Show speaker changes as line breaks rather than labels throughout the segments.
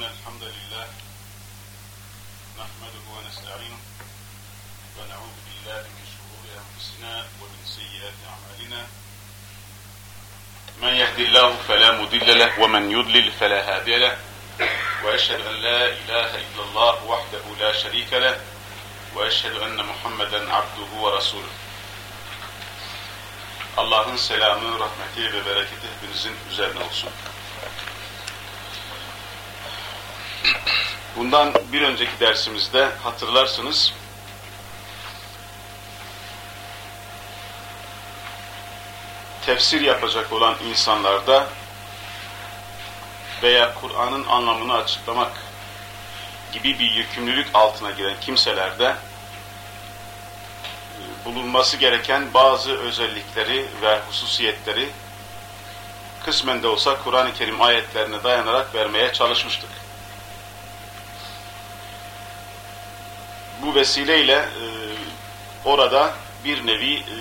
إن الحمد لله نحمده ونستعينه ونعوذ بالله من شرور أنفسنا ومن سيئات أعمالنا. من يهد الله فلا مضل له ومن يضلل فلا هادي له. وأشهد أن لا إله إلا الله وحده لا شريك له. وأشهد أن محمدا عبده ورسوله. Allah'ın selamı, rahmeti ve bereketi hepinizin üzerine olsun. Bundan bir önceki dersimizde hatırlarsınız tefsir yapacak olan insanlarda veya Kur'an'ın anlamını açıklamak gibi bir yükümlülük altına giren kimselerde bulunması gereken bazı özellikleri ve hususiyetleri kısmen de olsa Kur'an-ı Kerim ayetlerine dayanarak vermeye çalışmıştık. Bu vesileyle e, orada bir nevi e,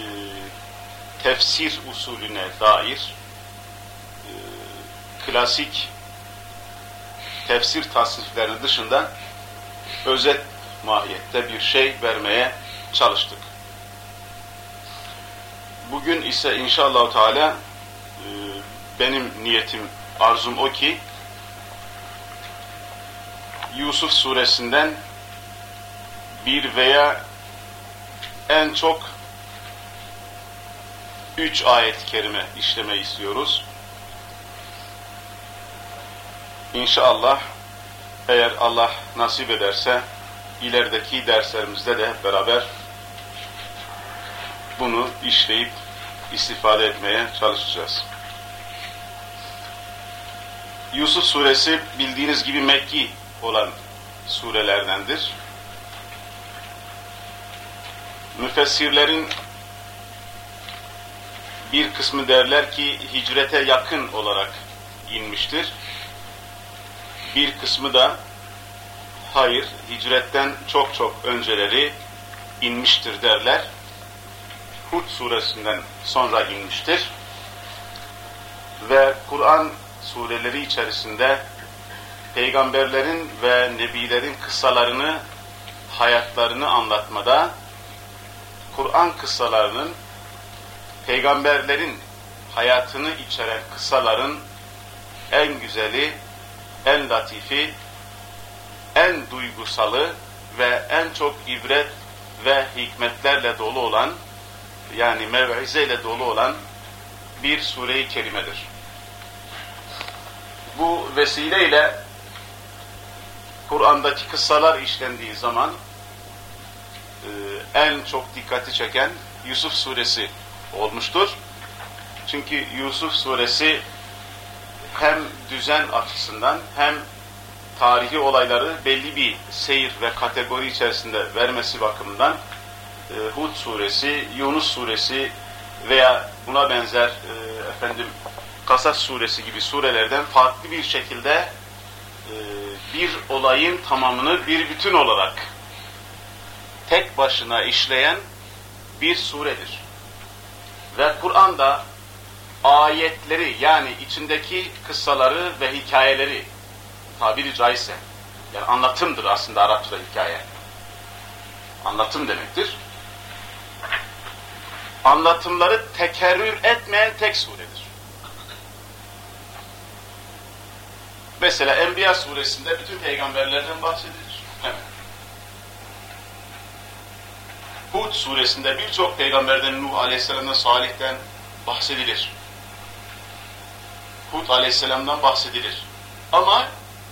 tefsir usulüne dair e, klasik tefsir tasniflerinin dışında özet mahiyette bir şey vermeye çalıştık. Bugün ise inşallah Teala e, benim niyetim, arzum o ki Yusuf suresinden bir veya en çok üç ayet-i kerime işleme istiyoruz. İnşallah eğer Allah nasip ederse ilerideki derslerimizde de hep beraber bunu işleyip istifade etmeye çalışacağız. Yusuf suresi bildiğiniz gibi Mekki olan surelerdendir. Müfessirlerin bir kısmı derler ki hicrete yakın olarak inmiştir. Bir kısmı da hayır hicretten çok çok önceleri inmiştir derler. Hud suresinden sonra inmiştir. Ve Kur'an sureleri içerisinde peygamberlerin ve nebilerin kıssalarını, hayatlarını anlatmada Kur'an kıssalarının peygamberlerin hayatını içeren kıssaların en güzeli, en latifi, en duygusalı ve en çok ibret ve hikmetlerle dolu olan yani mev'ize ile dolu olan bir sure-i kerimedir. Bu vesileyle Kur'an'daki kıssalar işlendiği zaman en çok dikkati çeken Yusuf suresi olmuştur. Çünkü Yusuf suresi hem düzen açısından hem tarihi olayları belli bir seyir ve kategori içerisinde vermesi bakımından e, Hud suresi, Yunus suresi veya buna benzer e, efendim Kasas suresi gibi surelerden farklı bir şekilde e, bir olayın tamamını bir bütün olarak tek başına işleyen bir suredir. Ve Kur'an'da ayetleri yani içindeki kıssaları ve hikayeleri tabiri caizse yani anlatımdır aslında Arapçada hikaye. Anlatım demektir anlatımları tekerrür etmeyen tek suredir. Mesela Enbiya suresinde bütün peygamberlerden bahsedilir. Hemen. Hud suresinde birçok peygamberden Nuh aleyhisselamdan, Salih'ten bahsedilir. Hud aleyhisselamdan bahsedilir. Ama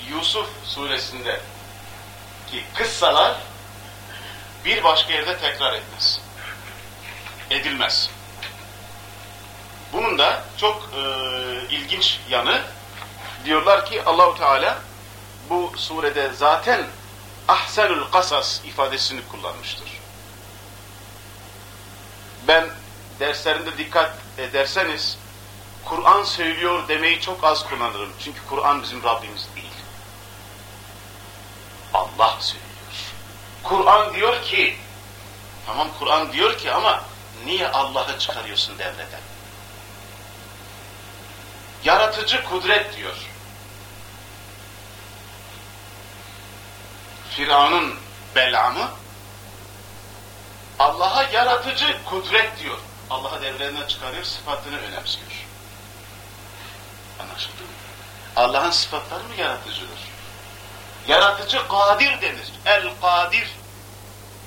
Yusuf suresinde ki kıssalar bir başka yerde tekrar etmez edilmez. Bunun da çok e, ilginç yanı diyorlar ki Allahu Teala bu surede zaten ahsenül kasas ifadesini kullanmıştır. Ben derslerinde dikkat ederseniz Kur'an söylüyor demeyi çok az kullanırım. Çünkü Kur'an bizim Rabbimiz değil. Allah söylüyor. Kur'an diyor ki tamam Kur'an diyor ki ama niye Allah'ı çıkarıyorsun devreden? Yaratıcı kudret diyor. Firavun'un belamı Allah'a yaratıcı kudret diyor. Allah'ı devreden çıkarıyor, sıfatını önemsiyor. Anlaşıldı mı? Allah'ın sıfatları mı yaratıcıdır? Yaratıcı kadir denir. El kadir,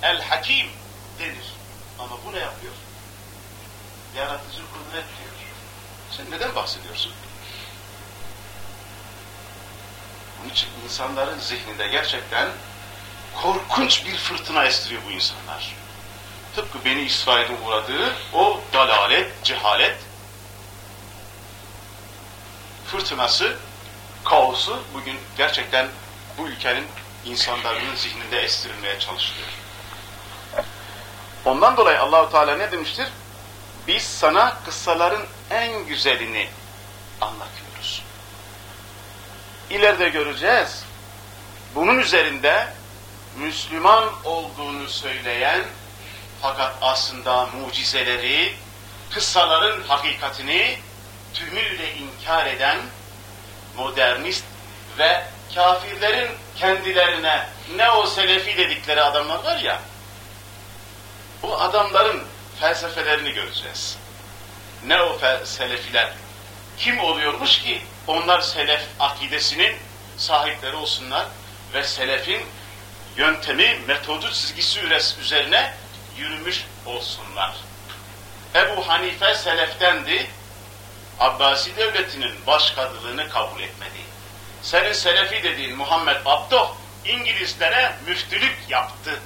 el hakim denir. Ama bu ne yapıyor? Yaratıcı kudret diyor. Sen neden bahsediyorsun? Bunun için insanların zihninde gerçekten korkunç bir fırtına estiriyor bu insanlar. Tıpkı beni İsrail'in uğradığı o dalalet, cehalet fırtınası, kaosu bugün gerçekten bu ülkenin insanların zihninde estirilmeye çalışılıyor. Ondan dolayı Allahu Teala ne demiştir? Biz sana kıssaların en güzelini anlatıyoruz. İleride göreceğiz. Bunun üzerinde Müslüman olduğunu söyleyen fakat aslında mucizeleri, kıssaların hakikatini tümüyle inkar eden modernist ve kafirlerin kendilerine ne o selefi dedikleri adamlar var ya, bu adamların felsefelerini göreceğiz. Ne o selefiler? Kim oluyormuş ki onlar selef akidesinin sahipleri olsunlar ve selefin yöntemi, metodu çizgisi üzerine yürümüş olsunlar. Ebu Hanife seleftendi, Abbasi devletinin başkadılığını kabul etmedi. Senin selefi dediğin Muhammed Abduh, İngilizlere müftülük yaptı.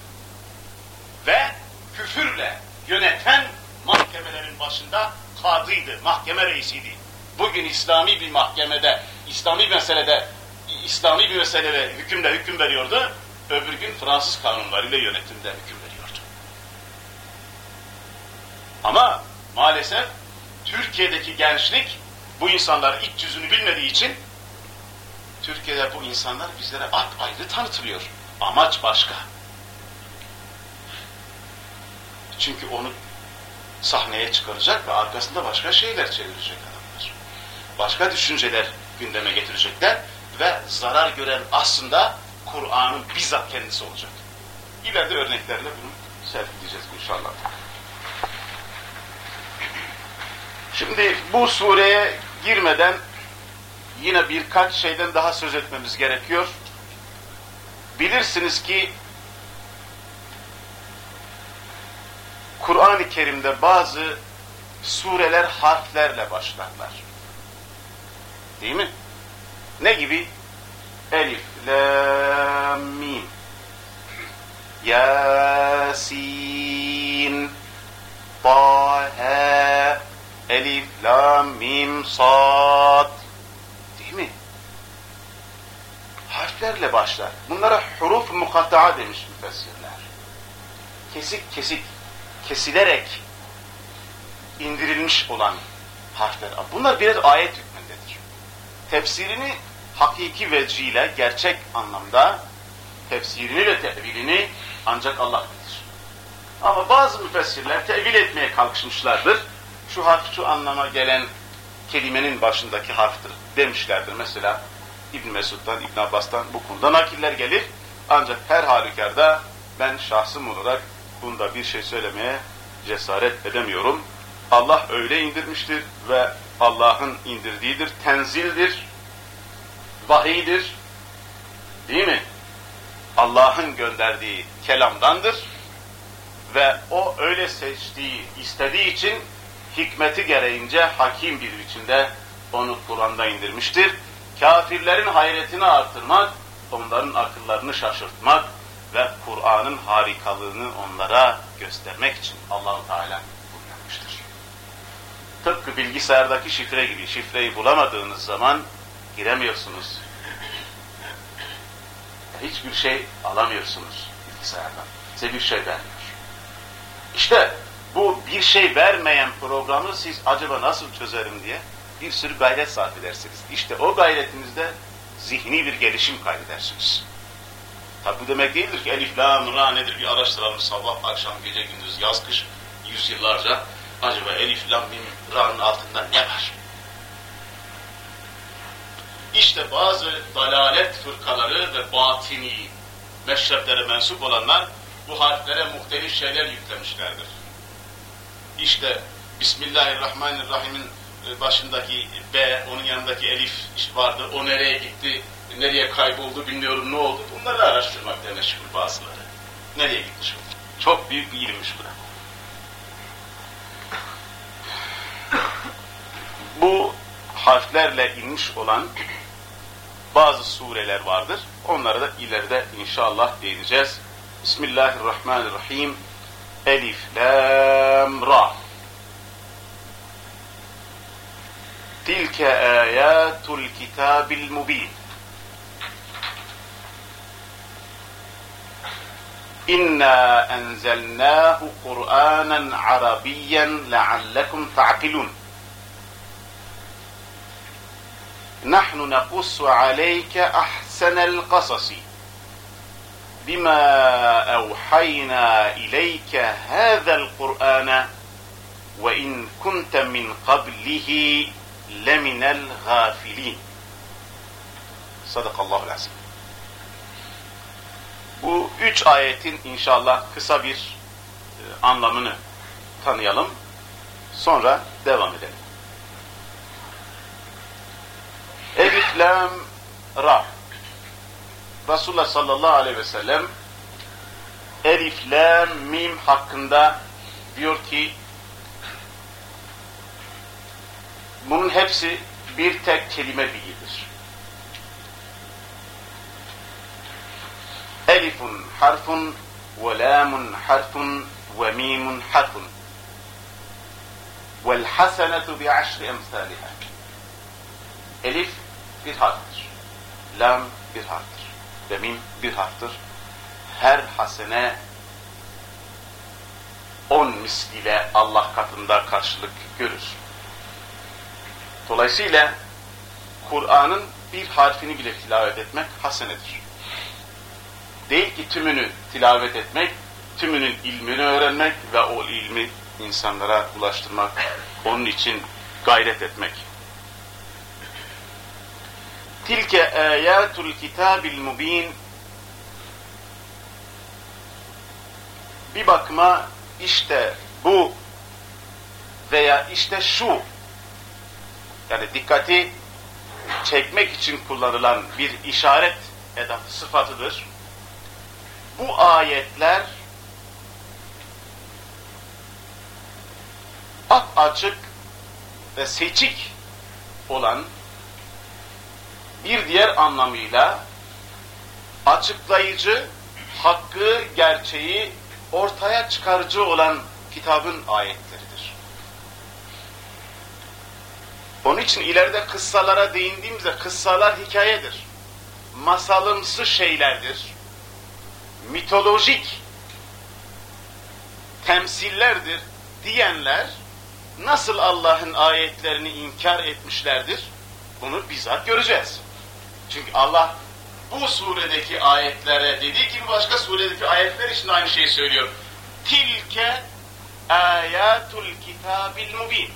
Ve küfürle yöneten mahkemelerin başında kadıydı, mahkeme reisiydi. Bugün İslami bir mahkemede, İslami meselede, İslami bir meselede hükümle hüküm veriyordu. Öbür gün Fransız kanunlarıyla yönetimde hüküm veriyordu. Ama maalesef Türkiye'deki gençlik bu insanlar iç yüzünü bilmediği için Türkiye'de bu insanlar bizlere at ayrı tanıtılıyor. Amaç başka. Çünkü onu sahneye çıkaracak ve arkasında başka şeyler çevirecek adamlar. Başka düşünceler gündeme getirecekler ve zarar gören aslında Kur'an'ın bizzat kendisi olacak. İleride örneklerle bunu sergileyeceğiz inşallah. Şimdi bu sureye girmeden yine birkaç şeyden daha söz etmemiz gerekiyor. Bilirsiniz ki Kur'an-ı Kerim'de bazı sureler harflerle başlarlar. Değil mi? Ne gibi? Elif, Lam, Mim, Yasin, Taha, Elif, Lam, Mim, Sad. Değil mi? Harflerle başlar. Bunlara huruf mukatta'a demiş müfessirler. Kesik kesik, kesilerek indirilmiş olan harfler. Bunlar birer ayet hükmündedir. Tefsirini hakiki veciyle, gerçek anlamda tefsirini ve tevilini ancak Allah bilir. Ama bazı müfessirler tevil etmeye kalkışmışlardır şu harf şu anlama gelen kelimenin başındaki harftir demişlerdir. Mesela İbn Mesud'dan, İbn Abbas'tan bu konuda nakiller gelir. Ancak her halükarda ben şahsım olarak bunda bir şey söylemeye cesaret edemiyorum. Allah öyle indirmiştir ve Allah'ın indirdiğidir, tenzildir, vahiydir. Değil mi? Allah'ın gönderdiği kelamdandır ve o öyle seçtiği, istediği için hikmeti gereğince hakim bir biçimde onu Kur'an'da indirmiştir. Kafirlerin hayretini artırmak, onların akıllarını şaşırtmak ve Kur'an'ın harikalığını onlara göstermek için Allahu Teala bunu yapmıştır. Tıpkı bilgisayardaki şifre gibi şifreyi bulamadığınız zaman giremiyorsunuz. Hiçbir şey alamıyorsunuz bilgisayardan. Size bir şey vermiyor. İşte bu bir şey vermeyen programı siz acaba nasıl çözerim diye bir sürü gayret sarf edersiniz. İşte o gayretinizde zihni bir gelişim kaydedersiniz. Tabi bu demek değildir ki elif, la, ra nedir bir araştıralım sabah, akşam, gece, gündüz, yaz, kış, yüzyıllarca. Acaba elif, la, mim, ra'nın altında ne var? İşte bazı dalalet fırkaları ve batini meşreplere mensup olanlar bu harflere muhtelif şeyler yüklemişlerdir. İşte Bismillahirrahmanirrahim'in e, başındaki B, onun yanındaki Elif vardı. O nereye gitti, nereye kayboldu bilmiyorum ne oldu. Bunları araştırmakla meşgul bazıları. Nereye gitmiş bu? Çok büyük bir ilimmiş bu da. Bu harflerle inmiş olan bazı sureler vardır. Onlara da ileride inşallah değineceğiz. Bismillahirrahmanirrahim. ألف لام را. تلك آيات الكتاب المبين. إنا أنزلناه قرآنا عربيا لعلكم تعقلون. نحن نقص عليك أحسن القصص. بما أوحينا إليك هذا القرآن وإن كنت من قبله لمن الغافلين Sadakallahu lazım. Bu üç ayetin inşallah kısa bir e, anlamını tanıyalım. Sonra devam edelim. Elif, Lam, Ra. Resulullah sallallahu aleyhi ve sellem Elif, Lam, Mim hakkında diyor ki bunun hepsi bir tek kelime bilgidir. Elifun harfun ve lamun harfun ve mimun harfun vel hasenetu bi aşri emsaliha. Elif bir harftir. Lam bir harftir. Ve mim bir harftir. Her hasene on misliyle Allah katında karşılık görür. Dolayısıyla Kur'an'ın bir harfini bile tilavet etmek hasenedir. Değil ki tümünü tilavet etmek, tümünün ilmini öğrenmek ve o ilmi insanlara ulaştırmak, onun için gayret etmek. Tilke ayatul kitabil mubin bir bakıma işte bu veya işte şu yani dikkati çekmek için kullanılan bir işaret edatı sıfatıdır. Bu ayetler açık ve seçik olan bir diğer anlamıyla açıklayıcı, hakkı, gerçeği ortaya çıkarıcı olan kitabın ayetleridir. Onun için ileride kıssalara değindiğimizde kıssalar hikayedir. Masalımsı şeylerdir. Mitolojik temsillerdir diyenler nasıl Allah'ın ayetlerini inkar etmişlerdir? Bunu bizzat göreceğiz. Çünkü Allah bu suredeki ayetlere dediği gibi başka suredeki ayetler için aynı şeyi söylüyor. Tilke ayatul kitabil mubin.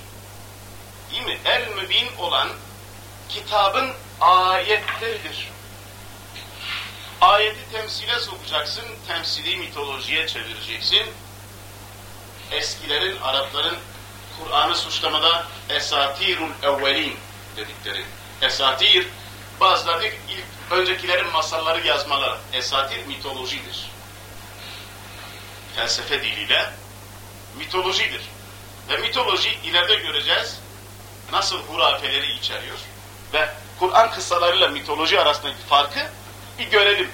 Değil mi? El mübin olan kitabın ayetleridir. Ayeti temsile sokacaksın, temsili mitolojiye çevireceksin. Eskilerin, Arapların Kur'an'ı suçlamada esatirul evvelin dedikleri. Esatir, bazıları ilk öncekilerin masalları yazmaları. Esatir mitolojidir. Felsefe diliyle mitolojidir. Ve mitoloji ileride göreceğiz nasıl hurafeleri içeriyor. Ve Kur'an kıssalarıyla mitoloji arasındaki farkı bir görelim.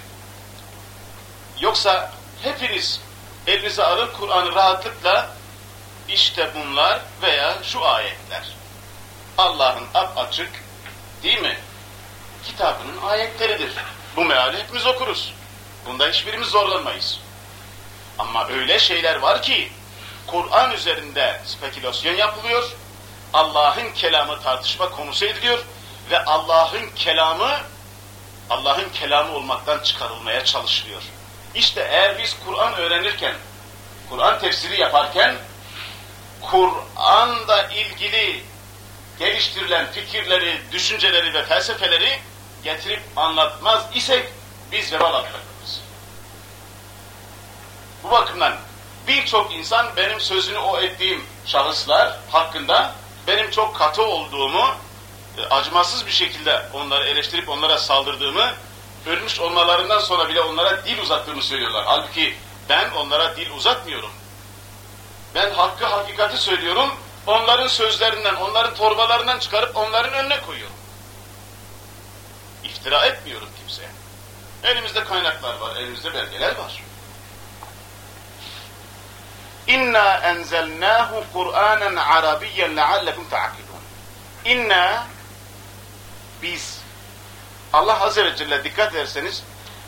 Yoksa hepiniz elinize alın Kur'an'ı rahatlıkla işte bunlar veya şu ayetler. Allah'ın açık değil mi? Kitabının ayetleridir. Bu meali hepimiz okuruz. Bunda hiçbirimiz zorlanmayız. Ama öyle şeyler var ki Kur'an üzerinde spekülasyon yapılıyor. Allah'ın kelamı tartışma konusu ediliyor ve Allah'ın kelamı Allah'ın kelamı olmaktan çıkarılmaya çalışılıyor. İşte eğer biz Kur'an öğrenirken, Kur'an tefsiri yaparken Kur'an'la ilgili geliştirilen fikirleri, düşünceleri ve felsefeleri getirip anlatmaz isek biz vebal atlatırız. Bu bakımdan birçok insan benim sözünü o ettiğim şahıslar hakkında benim çok katı olduğumu, e, acımasız bir şekilde onları eleştirip onlara saldırdığımı, ölmüş olmalarından sonra bile onlara dil uzattığımı söylüyorlar. Halbuki ben onlara dil uzatmıyorum. Ben hakkı hakikati söylüyorum, onların sözlerinden, onların torbalarından çıkarıp onların önüne koyuyorum. İftira etmiyorum kimseye. Elimizde kaynaklar var, elimizde belgeler var. İnna enzelnahu Kur'anen Arabiyyen leallekum ta'kilun. İnna biz Allah Azze ve Celle dikkat ederseniz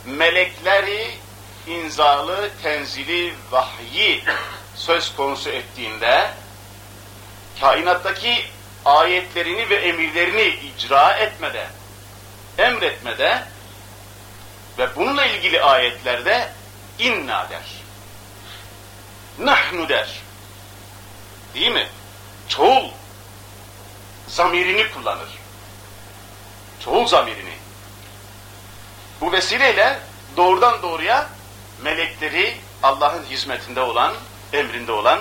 melekleri inzalı, tenzili, vahyi söz konusu ettiğinde kainattaki ayetlerini ve emirlerini icra etmede, emretmede ve bununla ilgili ayetlerde inna der. Nahnu der. Değil mi? Çoğul zamirini kullanır. Çoğul zamirini. Bu vesileyle doğrudan doğruya melekleri Allah'ın hizmetinde olan, emrinde olan,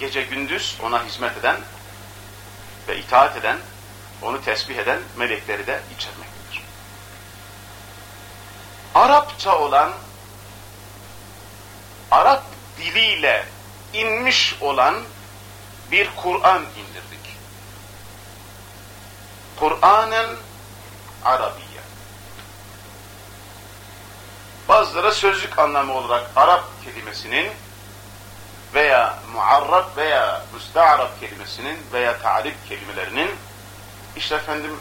gece gündüz ona hizmet eden ve itaat eden, onu tesbih eden melekleri de içermektedir. Arapça olan, Arap diliyle inmiş olan bir Kur'an indirdik. Kur'anen Arabiye. Bazıları sözlük anlamı olarak Arap kelimesinin veya muarrab veya müstearab kelimesinin veya tarif kelimelerinin işte efendim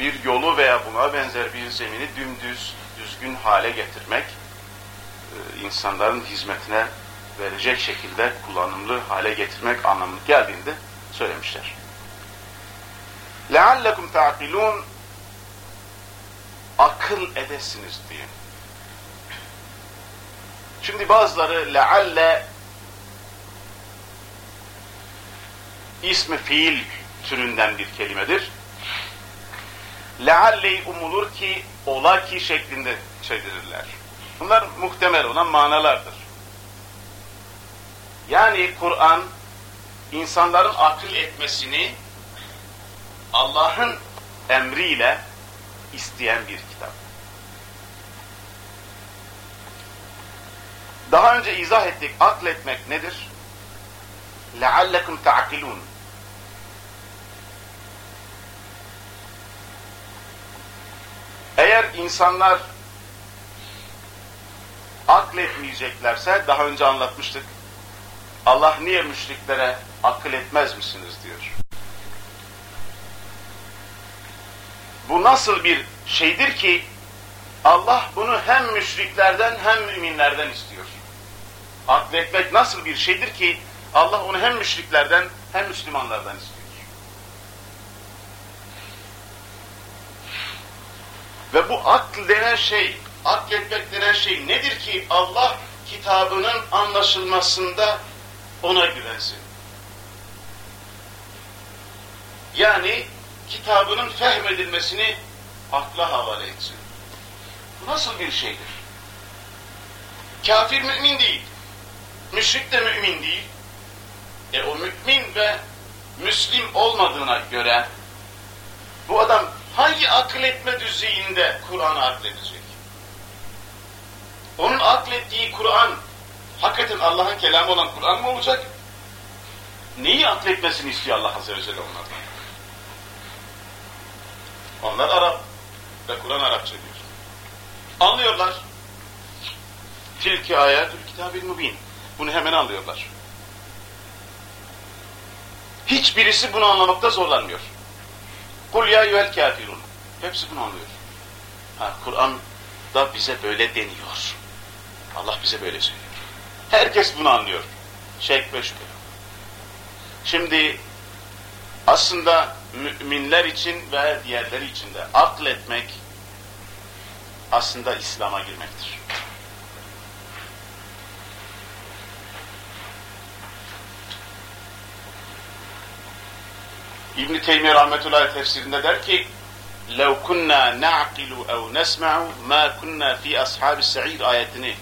bir yolu veya buna benzer bir zemini dümdüz, düzgün hale getirmek, e, insanların hizmetine verecek şekilde kullanımlı hale getirmek anlamını geldiğinde söylemişler. لَعَلَّكُمْ تَعْقِلُونَ Akıl edesiniz diye. Şimdi bazıları lealle ismi fiil türünden bir kelimedir. Lealleyi umulur ki, ola ki şeklinde çevirirler. Bunlar muhtemel olan manalardır. Yani Kur'an insanların akıl etmesini Allah'ın emriyle isteyen bir kitap. Daha önce izah ettik, akletmek nedir? لَعَلَّكُمْ تَعْقِلُونَ Eğer insanlar akletmeyeceklerse, daha önce anlatmıştık, Allah niye müşriklere akıl etmez misiniz diyor. Bu nasıl bir şeydir ki Allah bunu hem müşriklerden hem müminlerden istiyor. Akletmek nasıl bir şeydir ki Allah onu hem müşriklerden hem Müslümanlardan istiyor. Ve bu akl denen şey, akletmek denen şey nedir ki Allah kitabının anlaşılmasında ona güvensin. Yani kitabının fehmedilmesini akla havale etsin. Bu nasıl bir şeydir? Kafir mümin değil. Müşrik de mümin değil. E o mümin ve Müslim olmadığına göre bu adam hangi akıl etme düzeyinde Kur'an'ı akledecek? Onun aklettiği Kur'an hakikaten Allah'ın kelamı olan Kur'an mı olacak? Neyi akletmesini istiyor Allah Azze ve Celle onlardan? Onlar Arap ve Kur'an Arapça diyor. Anlıyorlar. Tilki ayetül kitabil mubin. Bunu hemen anlıyorlar. Hiçbirisi bunu anlamakta zorlanmıyor. Kul ya yüel kafirun. Hepsi bunu anlıyor. Ha, Kur'an da bize böyle deniyor. Allah bize böyle söylüyor. Herkes bunu anlıyor. Şek ve şüphe. Şimdi aslında müminler için ve diğerleri için de akletmek aslında İslam'a girmektir. İbn Teymiyye rahmetullahi tefsirinde der ki: "Lev kunna na'qilu ev nesma'u ma kunna fi ashabis sa'ir" ayetini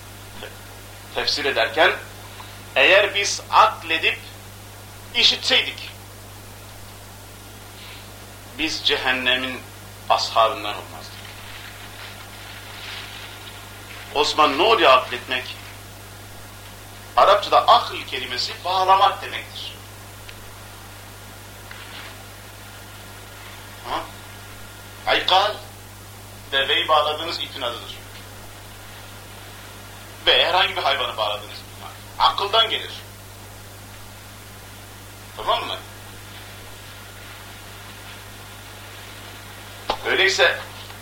tefsir ederken eğer biz akledip işitseydik biz cehennemin ashabından olmazdık. Osman ne oluyor akletmek? Arapçada akıl kelimesi bağlamak demektir. Ha? Aykal, deveyi bağladığınız ipin adıdır. Ve herhangi bir hayvanı bağladığınız adı. Akıldan gelir. Tamam mı? Öyleyse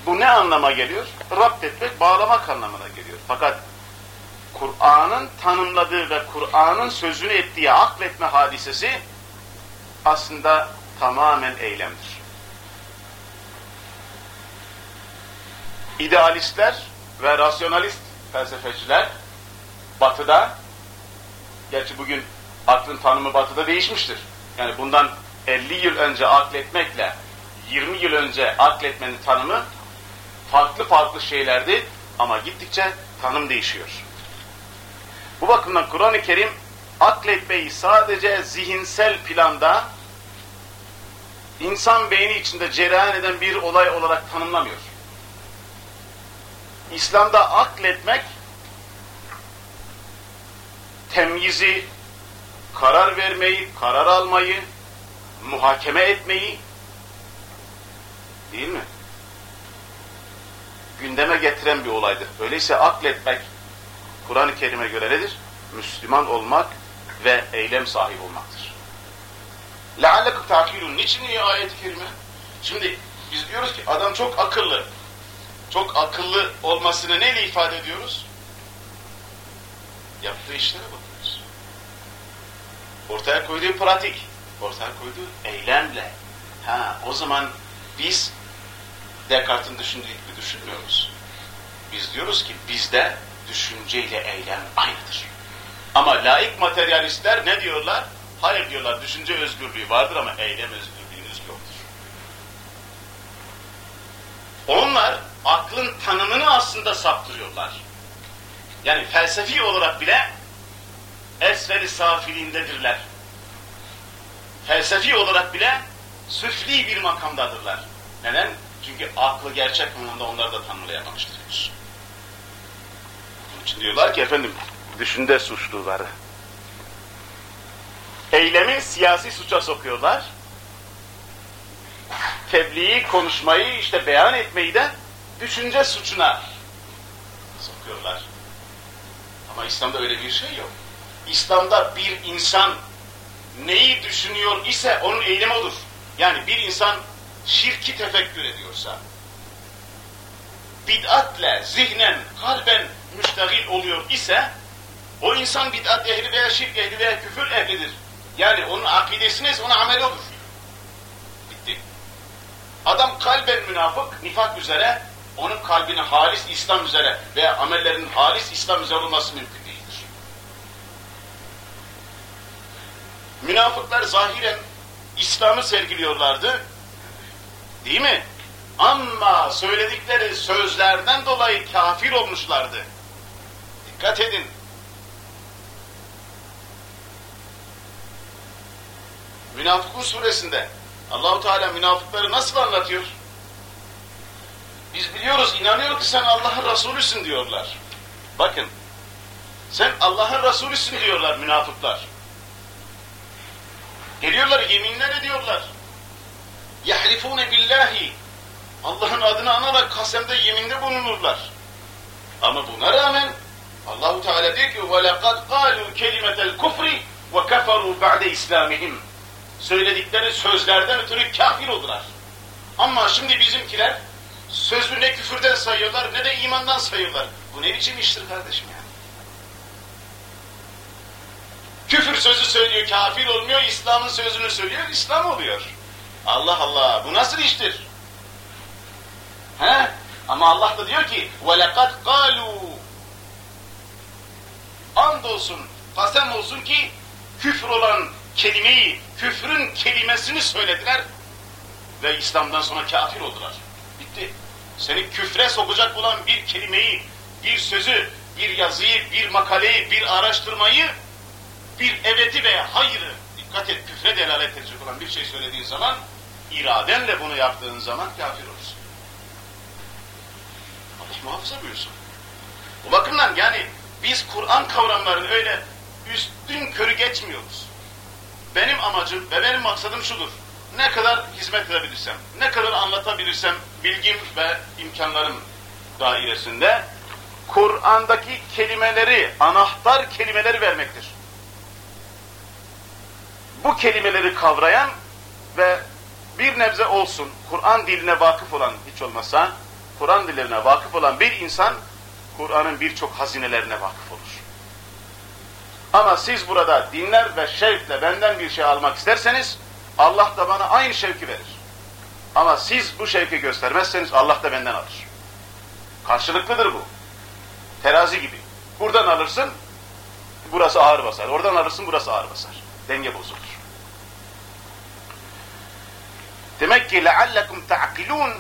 bu ne anlama geliyor? Rapt etmek, bağlamak anlamına geliyor. Fakat Kur'an'ın tanımladığı ve Kur'an'ın sözünü ettiği akletme hadisesi aslında tamamen eylemdir. İdealistler ve rasyonalist felsefeciler batıda, gerçi bugün aklın tanımı batıda değişmiştir. Yani bundan 50 yıl önce akletmekle 20 yıl önce akletmenin tanımı farklı farklı şeylerdi ama gittikçe tanım değişiyor. Bu bakımdan Kur'an-ı Kerim akletmeyi sadece zihinsel planda insan beyni içinde cereyan eden bir olay olarak tanımlamıyor. İslam'da akletmek temyizi, karar vermeyi, karar almayı, muhakeme etmeyi değil mi? Gündeme getiren bir olaydır. Öyleyse akletmek Kur'an-ı Kerim'e göre nedir? Müslüman olmak ve eylem sahibi olmaktır. لَعَلَّكُ تَعْقِلُونَ Niçin iyi ayet-i kerime? Şimdi biz diyoruz ki adam çok akıllı. Çok akıllı olmasını neyle ifade ediyoruz? Yaptığı işlere bakıyoruz. Ortaya koyduğu pratik, ortaya koyduğu eylemle. Ha, o zaman biz Descartes'in düşündüğü gibi düşünmüyoruz. Biz diyoruz ki bizde düşünce ile eylem aynıdır. Ama laik materyalistler ne diyorlar? Hayır diyorlar, düşünce özgürlüğü vardır ama eylem özgürlüğünüz yoktur. Onlar aklın tanımını aslında saptırıyorlar. Yani felsefi olarak bile esveli safiliğindedirler. Felsefi olarak bile süfli bir makamdadırlar. Neden? Çünkü aklı gerçek anlamda onlar da tanımlayamamıştır. Bunun için diyorlar ki efendim, düşünde suçluları. Eylemi siyasi suça sokuyorlar. Tebliği, konuşmayı, işte beyan etmeyi de düşünce suçuna sokuyorlar. Ama İslam'da öyle bir şey yok. İslam'da bir insan neyi düşünüyor ise onun eylemi odur. Yani bir insan şirki tefekkür ediyorsa, bid'atle zihnen, kalben müştagil oluyor ise, o insan bid'at ehli veya şirk ehli veya küfür ehlidir. Yani onun akidesi neyse ona amel olur. Bitti. Adam kalben münafık, nifak üzere, onun kalbini halis İslam üzere veya amellerinin halis İslam üzere olması mümkün değildir. Münafıklar zahiren İslam'ı sergiliyorlardı. Değil mi? Ama söyledikleri sözlerden dolayı kafir olmuşlardı. Dikkat edin. Münafıkun suresinde Allahu Teala münafıkları nasıl anlatıyor? Biz biliyoruz, inanıyoruz ki sen Allah'ın Resulüsün diyorlar. Bakın, sen Allah'ın Resulüsün diyorlar münafıklar. Geliyorlar, yeminler ediyorlar. يَحْلِفُونَ billahi Allah'ın adını anarak kasemde yeminde bulunurlar. Ama buna rağmen Allahu Teala diyor ki وَلَقَدْ قَالُوا كَلِمَةَ الْكُفْرِ وَكَفَرُوا بَعْدَ إِسْلَامِهِمْ Söyledikleri sözlerden ötürü kafir oldular. Ama şimdi bizimkiler sözü ne küfürden sayıyorlar ne de imandan sayıyorlar. Bu ne biçim iştir kardeşim ya? Küfür sözü söylüyor, kafir olmuyor, İslam'ın sözünü söylüyor, İslam oluyor. Allah Allah, bu nasıl iştir? He? Ama Allah da diyor ki, وَلَقَدْ قَالُوا Andolsun, kasem olsun ki, küfür olan kelimeyi, küfrün kelimesini söylediler ve İslam'dan sonra kafir oldular. Bitti. Seni küfre sokacak olan bir kelimeyi, bir sözü, bir yazıyı, bir makaleyi, bir araştırmayı, bir eveti veya hayırı, dikkat et küfre delalet edecek olan bir şey söylediğin zaman, iradenle bunu yaptığın zaman kafir olursun. Allah muhafaza buyursun. Bu bakımdan yani biz Kur'an kavramlarını öyle üstün körü geçmiyoruz. Benim amacım ve benim maksadım şudur. Ne kadar hizmet edebilirsem, ne kadar anlatabilirsem bilgim ve imkanlarım dairesinde Kur'an'daki kelimeleri, anahtar kelimeleri vermektir. Bu kelimeleri kavrayan ve bir nebze olsun Kur'an diline vakıf olan hiç olmazsa Kur'an dillerine vakıf olan bir insan Kur'an'ın birçok hazinelerine vakıf olur. Ama siz burada dinler ve şevkle benden bir şey almak isterseniz Allah da bana aynı şevki verir. Ama siz bu şevki göstermezseniz Allah da benden alır. Karşılıklıdır bu. Terazi gibi. Buradan alırsın, burası ağır basar. Oradan alırsın, burası ağır basar. Denge bozulur. Demek ki لَعَلَّكُمْ تَعْقِلُونَ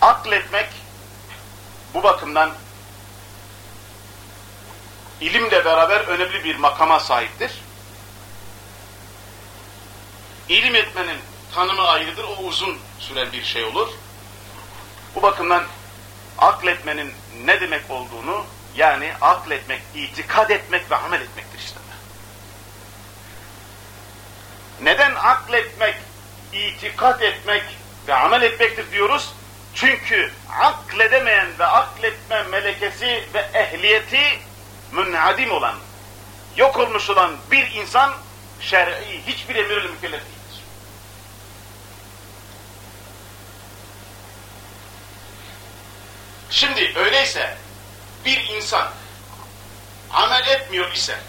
Akletmek bu bakımdan ilimle beraber önemli bir makama sahiptir. İlim etmenin tanımı ayrıdır, o uzun süren bir şey olur. Bu bakımdan akletmenin ne demek olduğunu, yani akletmek, itikad etmek ve amel etmektir işte. Neden akletmek, itikad etmek ve amel etmektir diyoruz? Çünkü akledemeyen ve akletme melekesi ve ehliyeti münhadim olan, yok olmuş olan bir insan şer'i hiçbir emirle mükellef değildir. Şimdi öyleyse bir insan amel etmiyor ise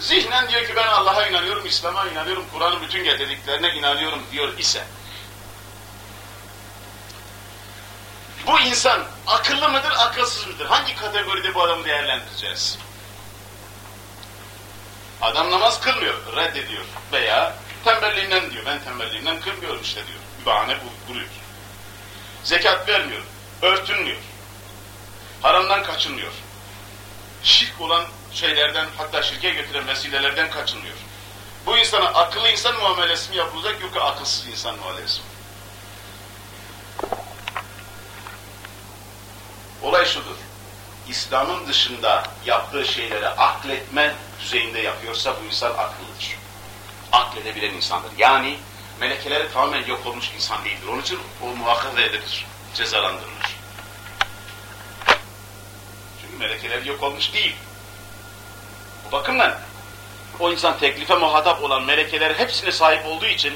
zihnen diyor ki ben Allah'a inanıyorum, İslam'a inanıyorum, Kur'an'ın bütün getirdiklerine inanıyorum diyor ise Bu insan akıllı mıdır, akılsız mıdır? Hangi kategoride bu adamı değerlendireceğiz? Adam namaz kılmıyor, reddediyor veya tembelliğinden diyor, ben tembelliğinden kılmıyorum işte diyor. Bir bahane buluyor. Zekat vermiyor, örtünmüyor. Haramdan kaçınmıyor. Şirk olan şeylerden, hatta şirke götüren vesilelerden kaçınmıyor. Bu insana akıllı insan muamelesi mi yapılacak yoksa akılsız insan muamelesi mi? Olay şudur. İslam'ın dışında yaptığı şeyleri akletme düzeyinde yapıyorsa bu insan akıllıdır. Akledebilen insandır. Yani melekeleri tamamen yok olmuş insan değildir. Onun için o muhakkak edilir, cezalandırılır. Çünkü melekeler yok olmuş değil. Bu bakımdan o insan teklife muhatap olan melekeler hepsine sahip olduğu için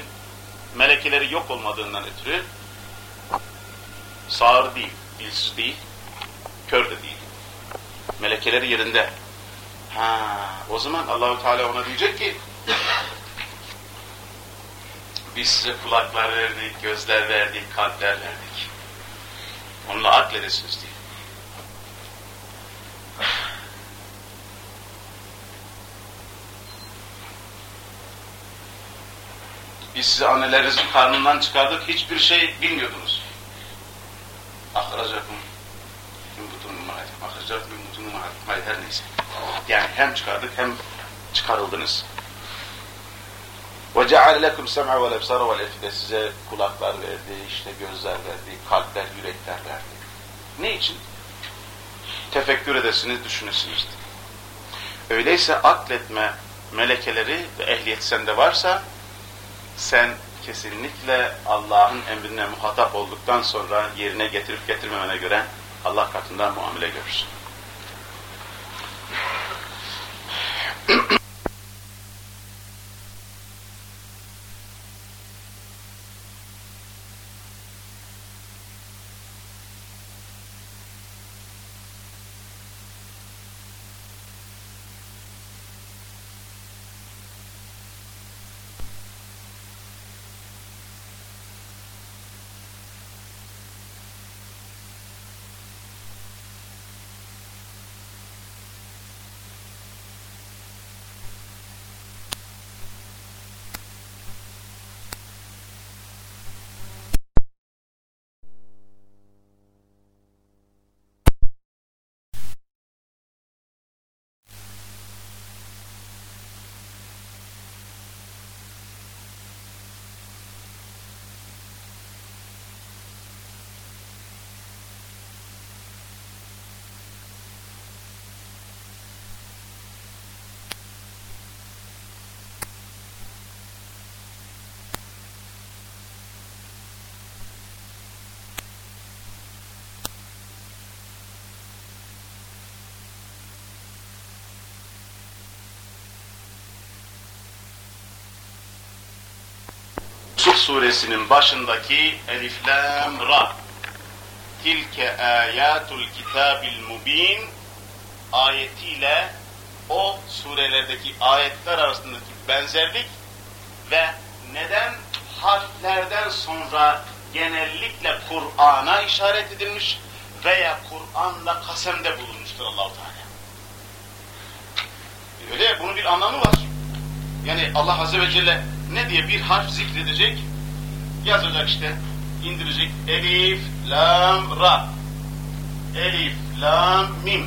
melekeleri yok olmadığından ötürü sağır değil, dilsiz değil, kör de değil. Melekeleri yerinde. Ha, o zaman Allahu Teala ona diyecek ki biz size kulaklar verdik, gözler verdik, kalpler verdik. Onunla akledesiniz diye. Biz sizi annelerinizin karnından çıkardık, hiçbir şey bilmiyordunuz. Ahracakum çıkaracak bir mutunu var. Hayır her neyse. Yani hem çıkardık hem çıkarıldınız. وَجَعَلْ لَكُمْ سَمْعَ وَالْاَبْصَارَ وَالْاَفْدَ Size kulaklar verdi, işte gözler verdi, kalpler, yürekler verdi. Ne için? Tefekkür edesiniz, düşünesiniz. Öyleyse akletme melekeleri ve ehliyet sende varsa sen kesinlikle Allah'ın emrine muhatap olduktan sonra yerine getirip getirmemene göre Allah katından muamele görürsün. Suresinin başındaki Elif Lam Ra Tilke ayatul kitabil mubin ayetiyle o surelerdeki ayetler arasındaki benzerlik ve neden harflerden sonra genellikle Kur'an'a işaret edilmiş veya Kur'an'la kasemde bulunmuştur Allahu Teala. Öyle bunun bir anlamı var. Yani Allah Azze ve Celle ne diye bir harf zikredecek? Yazacak işte, indirecek. Elif, Lam, Ra. Elif, Lam, Mim.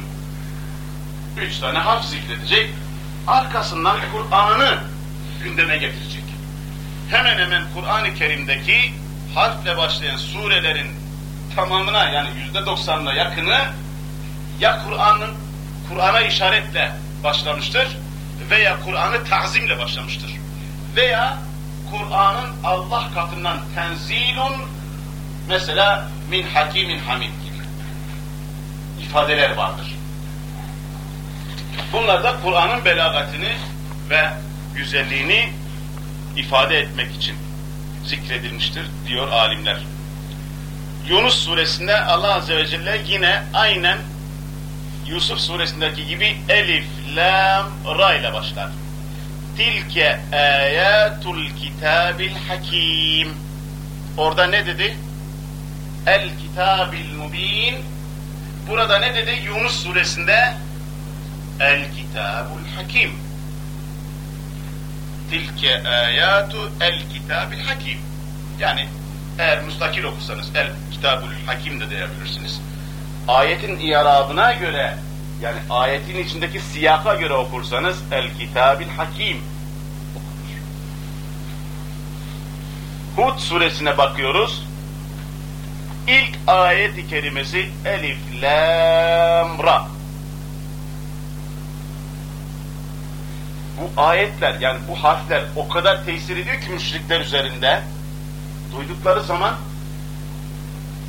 Üç tane harf zikredecek. Arkasından Kur'an'ı gündeme getirecek. Hemen hemen Kur'an-ı Kerim'deki harfle başlayan surelerin tamamına yani yüzde doksanına yakını ya Kur'an'ın Kur'an'a işaretle başlamıştır veya Kur'an'ı tazimle başlamıştır. Veya Kur'an'ın Allah katından tenzilun mesela min hakimin hamid gibi ifadeler vardır. Bunlar da Kur'an'ın belagatini ve güzelliğini ifade etmek için zikredilmiştir diyor alimler. Yunus suresinde Allah Azze ve Celle yine aynen Yusuf suresindeki gibi Elif, Lam, Ra ile başlar. Tilke ayatul kitabil hakim. Orada ne dedi? El kitabil mubin. Burada ne dedi? Yunus suresinde El kitabul hakim. Tilke ayatu el kitabil hakim. Yani eğer müstakil okursanız el kitabul hakim de diyebilirsiniz. Ayetin iyarabına göre yani ayetin içindeki siyaka göre okursanız el kitabil hakim. Hud suresine bakıyoruz. İlk ayet-i kerimesi Elif Lam Ra. Bu ayetler yani bu harfler o kadar tesir ediyor ki müşrikler üzerinde duydukları zaman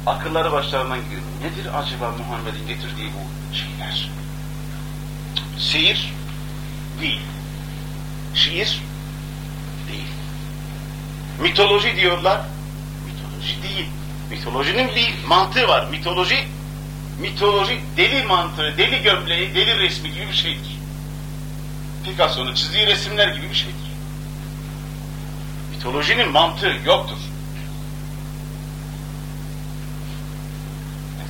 akılları başlarından gidiyor. Nedir acaba Muhammed'in getirdiği bu şeyler? Sihir değil. Şiir değil. Mitoloji diyorlar. Mitoloji değil. Mitolojinin bir mantığı var. Mitoloji mitoloji deli mantığı, deli gömleği, deli resmi gibi bir şeydir. Picasso'nun çizdiği resimler gibi bir şeydir. Mitolojinin mantığı yoktur.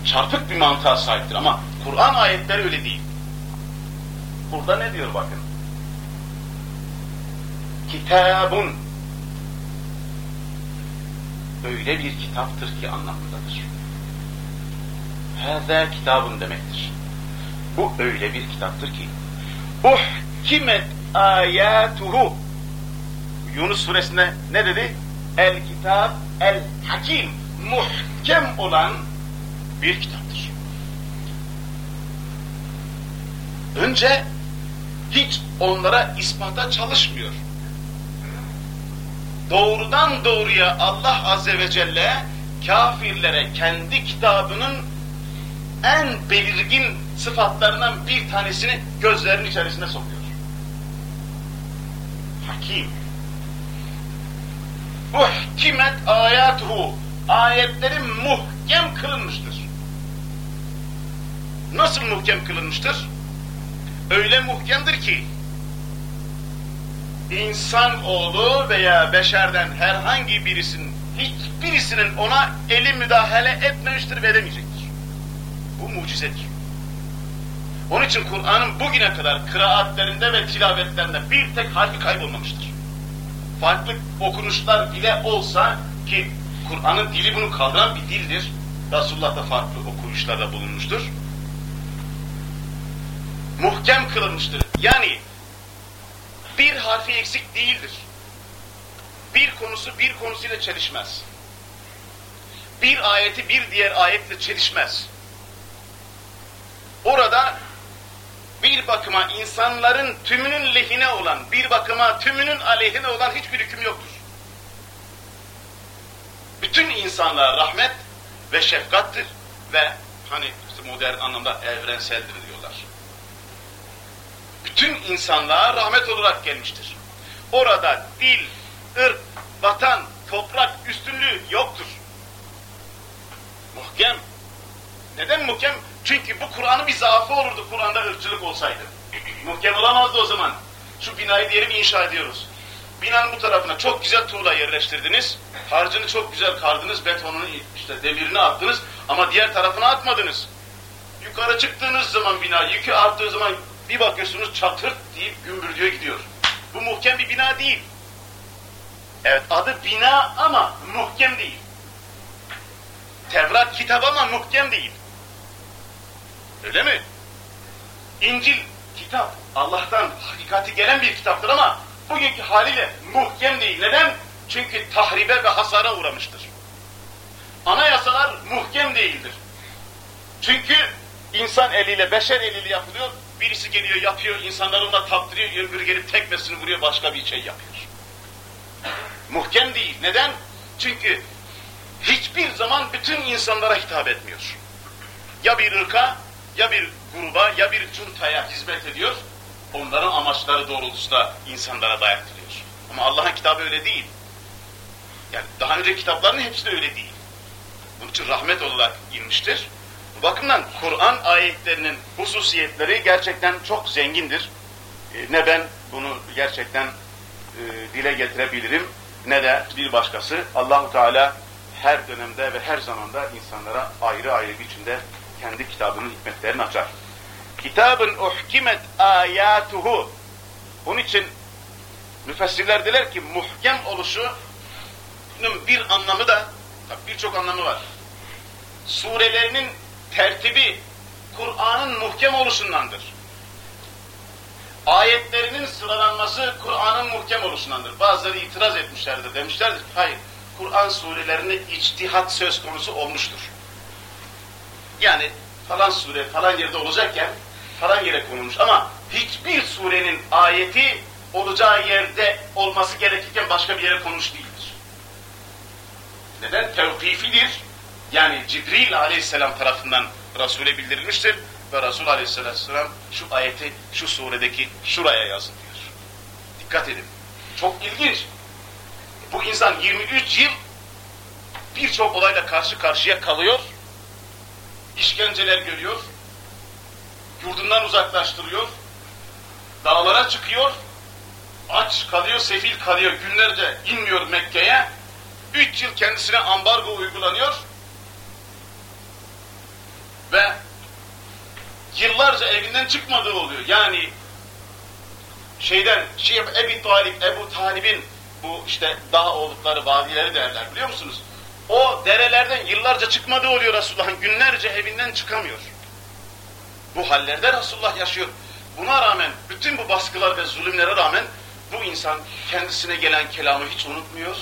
Çarpık bir mantığa sahiptir ama Kur'an ayetleri öyle değil. Burada ne diyor bakın? Kitabun öyle bir kitaptır ki anlamındadır. Hâzâ kitabun demektir. Bu öyle bir kitaptır ki uhkimet ayatuhu Yunus suresinde ne dedi? El kitab el hakim muhkem olan bir kitaptır. Önce hiç onlara ispata çalışmıyor. Doğrudan doğruya Allah Azze ve Celle kafirlere kendi kitabının en belirgin sıfatlarından bir tanesini gözlerinin içerisine sokuyor. Hakim. Muhkimet ayatuhu. Ayetleri muhkem kılınmıştır. Nasıl muhkem kılınmıştır? Öyle muhkemdir ki insan oğlu veya beşerden herhangi birisinin hiçbirisinin ona eli müdahale etmemiştir ve edemeyecektir. Bu mucizedir. Onun için Kur'an'ın bugüne kadar kıraatlerinde ve tilavetlerinde bir tek harfi kaybolmamıştır. Farklı okunuşlar bile olsa ki Kur'an'ın dili bunu kaldıran bir dildir. Resulullah da farklı okuyuşlarda bulunmuştur muhkem kılınmıştır. Yani bir harfi eksik değildir. Bir konusu bir konusuyla çelişmez. Bir ayeti bir diğer ayetle çelişmez. Orada bir bakıma insanların tümünün lehine olan, bir bakıma tümünün aleyhine olan hiçbir hüküm yoktur. Bütün insanlığa rahmet ve şefkattir ve hani modern anlamda evrenseldir bütün insanlığa rahmet olarak gelmiştir. Orada dil, ırk, vatan, toprak üstünlüğü yoktur. Muhkem. Neden muhkem? Çünkü bu Kur'an'ın bir zaafı olurdu Kur'an'da ırkçılık olsaydı. muhkem olamazdı o zaman. Şu binayı diyelim inşa ediyoruz. Binanın bu tarafına çok güzel tuğla yerleştirdiniz. Harcını çok güzel kardınız, betonunu işte demirini attınız ama diğer tarafına atmadınız. Yukarı çıktığınız zaman bina yükü arttığı zaman bir bakıyorsunuz çatır deyip gümbürdüyor gidiyor. Bu muhkem bir bina değil. Evet adı bina ama muhkem değil. Tevrat kitap ama muhkem değil. Öyle mi? İncil kitap Allah'tan hakikati gelen bir kitaptır ama bugünkü haliyle muhkem değil. Neden? Çünkü tahribe ve hasara uğramıştır. Anayasalar muhkem değildir. Çünkü insan eliyle, beşer eliyle yapılıyor. Birisi geliyor yapıyor, insanlar ona taptırıyor, öbürü gelip tekmesini vuruyor, başka bir şey yapıyor. Muhkem değil. Neden? Çünkü hiçbir zaman bütün insanlara hitap etmiyor. Ya bir ırka, ya bir gruba, ya bir cuntaya hizmet ediyor, onların amaçları doğrultusunda insanlara dayatılıyor. Ama Allah'ın kitabı öyle değil. Yani daha önce kitapların hepsi de öyle değil. Bunun için rahmet olarak inmiştir. Bu bakımdan Kur'an ayetlerinin hususiyetleri gerçekten çok zengindir. E, ne ben bunu gerçekten e, dile getirebilirim ne de bir başkası. Allahu Teala her dönemde ve her zamanda insanlara ayrı ayrı biçimde kendi kitabının hikmetlerini açar. Kitabın uhkimet ayatuhu. Bunun için müfessirler diler ki muhkem oluşunun bir anlamı da birçok anlamı var. Surelerinin tertibi Kur'an'ın muhkem oluşundandır. Ayetlerinin sıralanması Kur'an'ın muhkem oluşundandır. Bazıları itiraz etmişlerdir. Demişlerdir ki hayır, Kur'an surelerinde içtihat söz konusu olmuştur. Yani falan sure falan yerde olacakken falan yere konulmuş ama hiçbir surenin ayeti olacağı yerde olması gerekirken başka bir yere konmuş değildir. Neden? Tevkifidir. Yani Cibril aleyhisselam tarafından Resul'e bildirilmiştir ve Resul aleyhisselam şu ayeti şu suredeki şuraya yazın diyor. Dikkat edin. Çok ilginç. Bu insan 23 yıl birçok olayla karşı karşıya kalıyor, işkenceler görüyor, yurdundan uzaklaştırıyor, dağlara çıkıyor, aç kalıyor, sefil kalıyor, günlerce inmiyor Mekke'ye, üç yıl kendisine ambargo uygulanıyor ve yıllarca evinden çıkmadığı oluyor. Yani şeyden, şey, Ebi Talib, Ebu Talib'in bu işte dağ oldukları vadileri derler biliyor musunuz? O derelerden yıllarca çıkmadığı oluyor Resulullah'ın. Günlerce evinden çıkamıyor. Bu hallerde Resulullah yaşıyor. Buna rağmen, bütün bu baskılar ve zulümlere rağmen bu insan kendisine gelen kelamı hiç unutmuyor.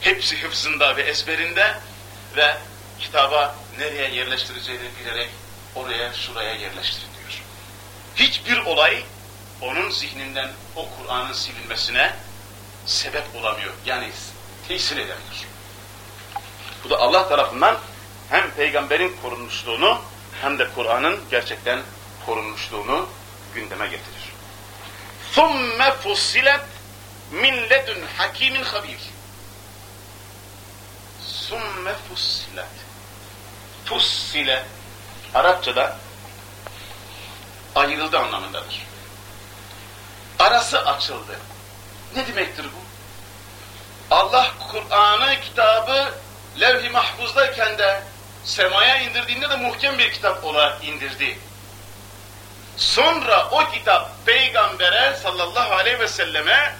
Hepsi hıfzında ve ezberinde ve kitaba nereye yerleştireceğini bilerek oraya şuraya yerleştirin diyor. Hiçbir olay onun zihninden o Kur'an'ın silinmesine sebep olamıyor. Yani tesir edemiyor. Bu da Allah tarafından hem peygamberin korunmuşluğunu hem de Kur'an'ın gerçekten korunmuşluğunu gündeme getirir. ثُمَّ فُصِّلَتْ مِنْ لَدُنْ حَك۪يمٍ خَب۪يرٍ ثُمَّ فُصِّلَتْ Fussile Arapçada ayrıldı anlamındadır. Arası açıldı. Ne demektir bu? Allah Kur'an'ı, kitabı levh-i mahfuzdayken de semaya indirdiğinde de muhkem bir kitap olarak indirdi. Sonra o kitap peygambere sallallahu aleyhi ve selleme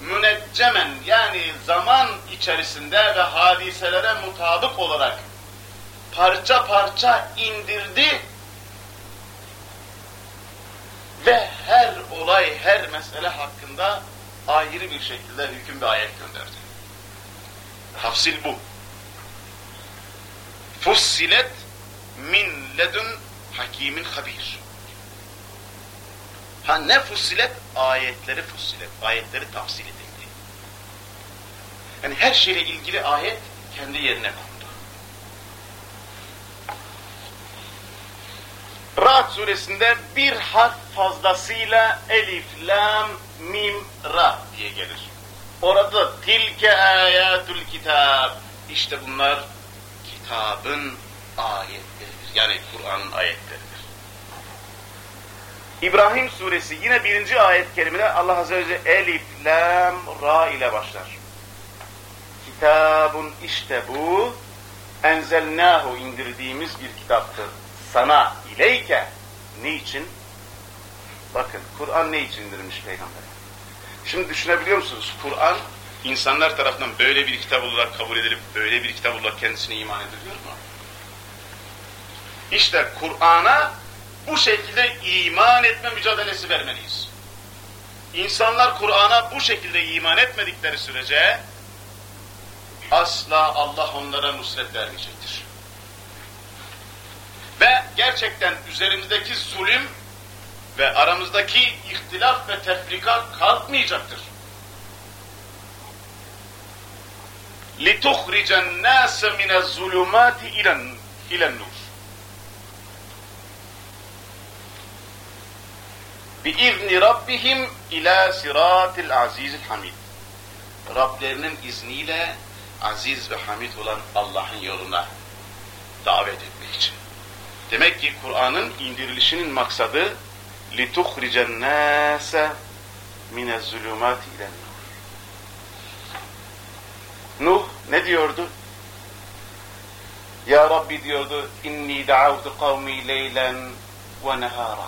müneccemen yani zaman içerisinde ve hadiselere mutabık olarak parça parça indirdi ve her olay, her mesele hakkında ayrı bir şekilde hüküm ve ayet gönderdi. Tafsil bu. Fussilet min ledun hakimin habir. Ha ne fussilet? Ayetleri fussilet. Ayetleri tafsil edildi. Yani her şeyle ilgili ayet kendi yerine kondu. Ra'd suresinde bir harf fazlasıyla elif, lam, mim, ra diye gelir. Orada tilke ayatul kitab. İşte bunlar kitabın ayetleridir. Yani Kur'an'ın ayetleridir. İbrahim suresi yine birinci ayet kerimede Allah Azze ve Celle elif, lam, ra ile başlar. Kitabun işte bu enzelnahu indirdiğimiz bir kitaptır. Sana ileyke niçin? Bakın Kur'an ne için indirilmiş peygamber? Şimdi düşünebiliyor musunuz? Kur'an insanlar tarafından böyle bir kitap olarak kabul edilip böyle bir kitap olarak kendisine iman ediliyor mu? İşte Kur'an'a bu şekilde iman etme mücadelesi vermeliyiz. İnsanlar Kur'an'a bu şekilde iman etmedikleri sürece asla Allah onlara nusret vermeyecektir. Ve gerçekten üzerimizdeki zulüm ve aramızdaki ihtilaf ve tefrika kalkmayacaktır. لِتُخْرِجَ النَّاسَ مِنَ الظُّلُمَاتِ اِلَى النُّورِ بِاِذْنِ رَبِّهِمْ اِلَى سِرَاتِ الْعَز۪يزِ الْحَمِيدِ Rablerinin izniyle aziz ve hamid olan Allah'ın yoluna davet etmek için. Demek ki Kur'an'ın indirilişinin maksadı لِتُخْرِجَ النَّاسَ مِنَ الظُّلُمَاتِ اِلَى النُّورِ Nuh ne diyordu? Ya Rabbi diyordu, inni da'avtu kavmi leylen ve nehara.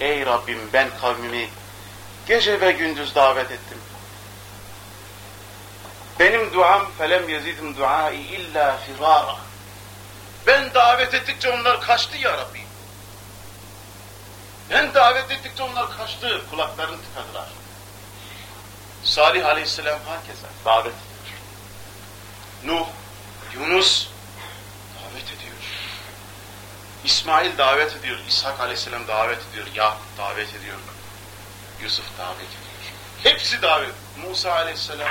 Ey Rabbim ben kavmimi gece ve gündüz davet ettim. Benim duam felem yezidim duai illa firara. Ben davet ettikçe onlar kaçtı ya Rabbi. Ben davet ettikçe onlar kaçtı, kulaklarını tıkadılar. Salih aleyhisselam hakeza davet ediyor. Nuh, Yunus davet ediyor. İsmail davet ediyor, İshak aleyhisselam davet ediyor, Yakup davet ediyor, Yusuf davet ediyor. Hepsi davet. Musa aleyhisselam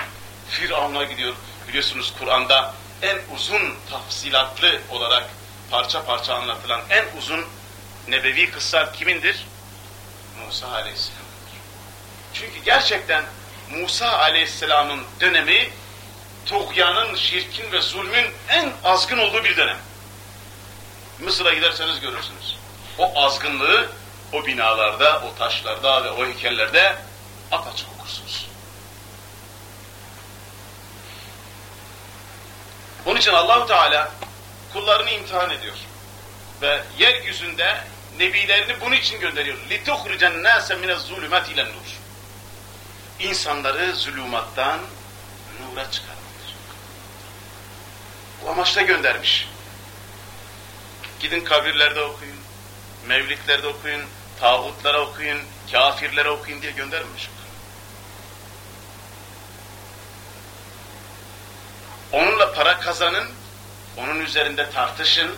Firavun'a gidiyor. Biliyorsunuz Kur'an'da en uzun tafsilatlı olarak parça parça anlatılan en uzun nebevi kıssa kimindir? Musa Aleyhisselam'dır. Çünkü gerçekten Musa Aleyhisselam'ın dönemi tuğyanın, şirkin ve zulmün en azgın olduğu bir dönem. Mısır'a giderseniz görürsünüz. O azgınlığı o binalarda, o taşlarda ve o heykellerde apaçık okursunuz. Onun için Allahu Teala kullarını imtihan ediyor. Ve yeryüzünde nebilerini bunun için gönderiyor. لِتُخْرِجَ النَّاسَ مِنَ الظُّلُمَةِ اِلَى النُّورِ İnsanları zulümattan nura çıkarmaktır. Bu amaçla göndermiş. Gidin kabirlerde okuyun, mevlitlerde okuyun, tağutlara okuyun, kafirlere okuyun diye göndermemiş. Onunla para kazanın, onun üzerinde tartışın,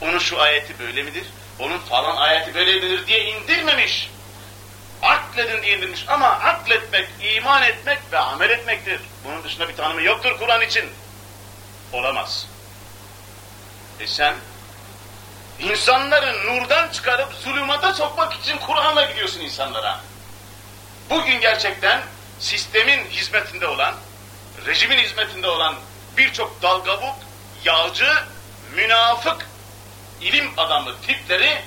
onun şu ayeti böyle midir, onun falan ayeti böyle midir diye indirmemiş. Akledin diye indirmiş ama akletmek, iman etmek ve amel etmektir. Bunun dışında bir tanımı yoktur Kur'an için. Olamaz. E sen insanları nurdan çıkarıp zulümata sokmak için Kur'an'la gidiyorsun insanlara. Bugün gerçekten sistemin hizmetinde olan, rejimin hizmetinde olan birçok dalgabuk, yağcı, münafık ilim adamı tipleri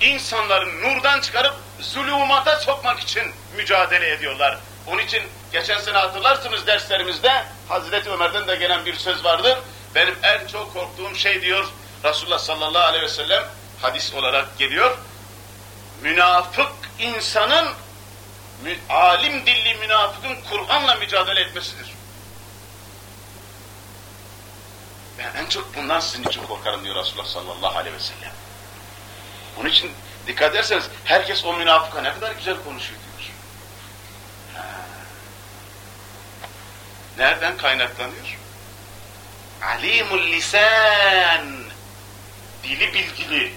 insanların nurdan çıkarıp zulümata sokmak için mücadele ediyorlar. Onun için geçen sene hatırlarsınız derslerimizde Hazreti Ömer'den de gelen bir söz vardır. Benim en çok korktuğum şey diyor Resulullah sallallahu aleyhi ve sellem hadis olarak geliyor. Münafık insanın alim dilli münafıkın Kur'an'la mücadele etmesidir. Ben en çok bundan sizin için korkarım diyor Resulullah sallallahu aleyhi ve sellem. Onun için dikkat ederseniz herkes o münafıka ne kadar güzel konuşuyor diyor. Ha. Nereden kaynaklanıyor? Alimul lisan. Dili bilgili.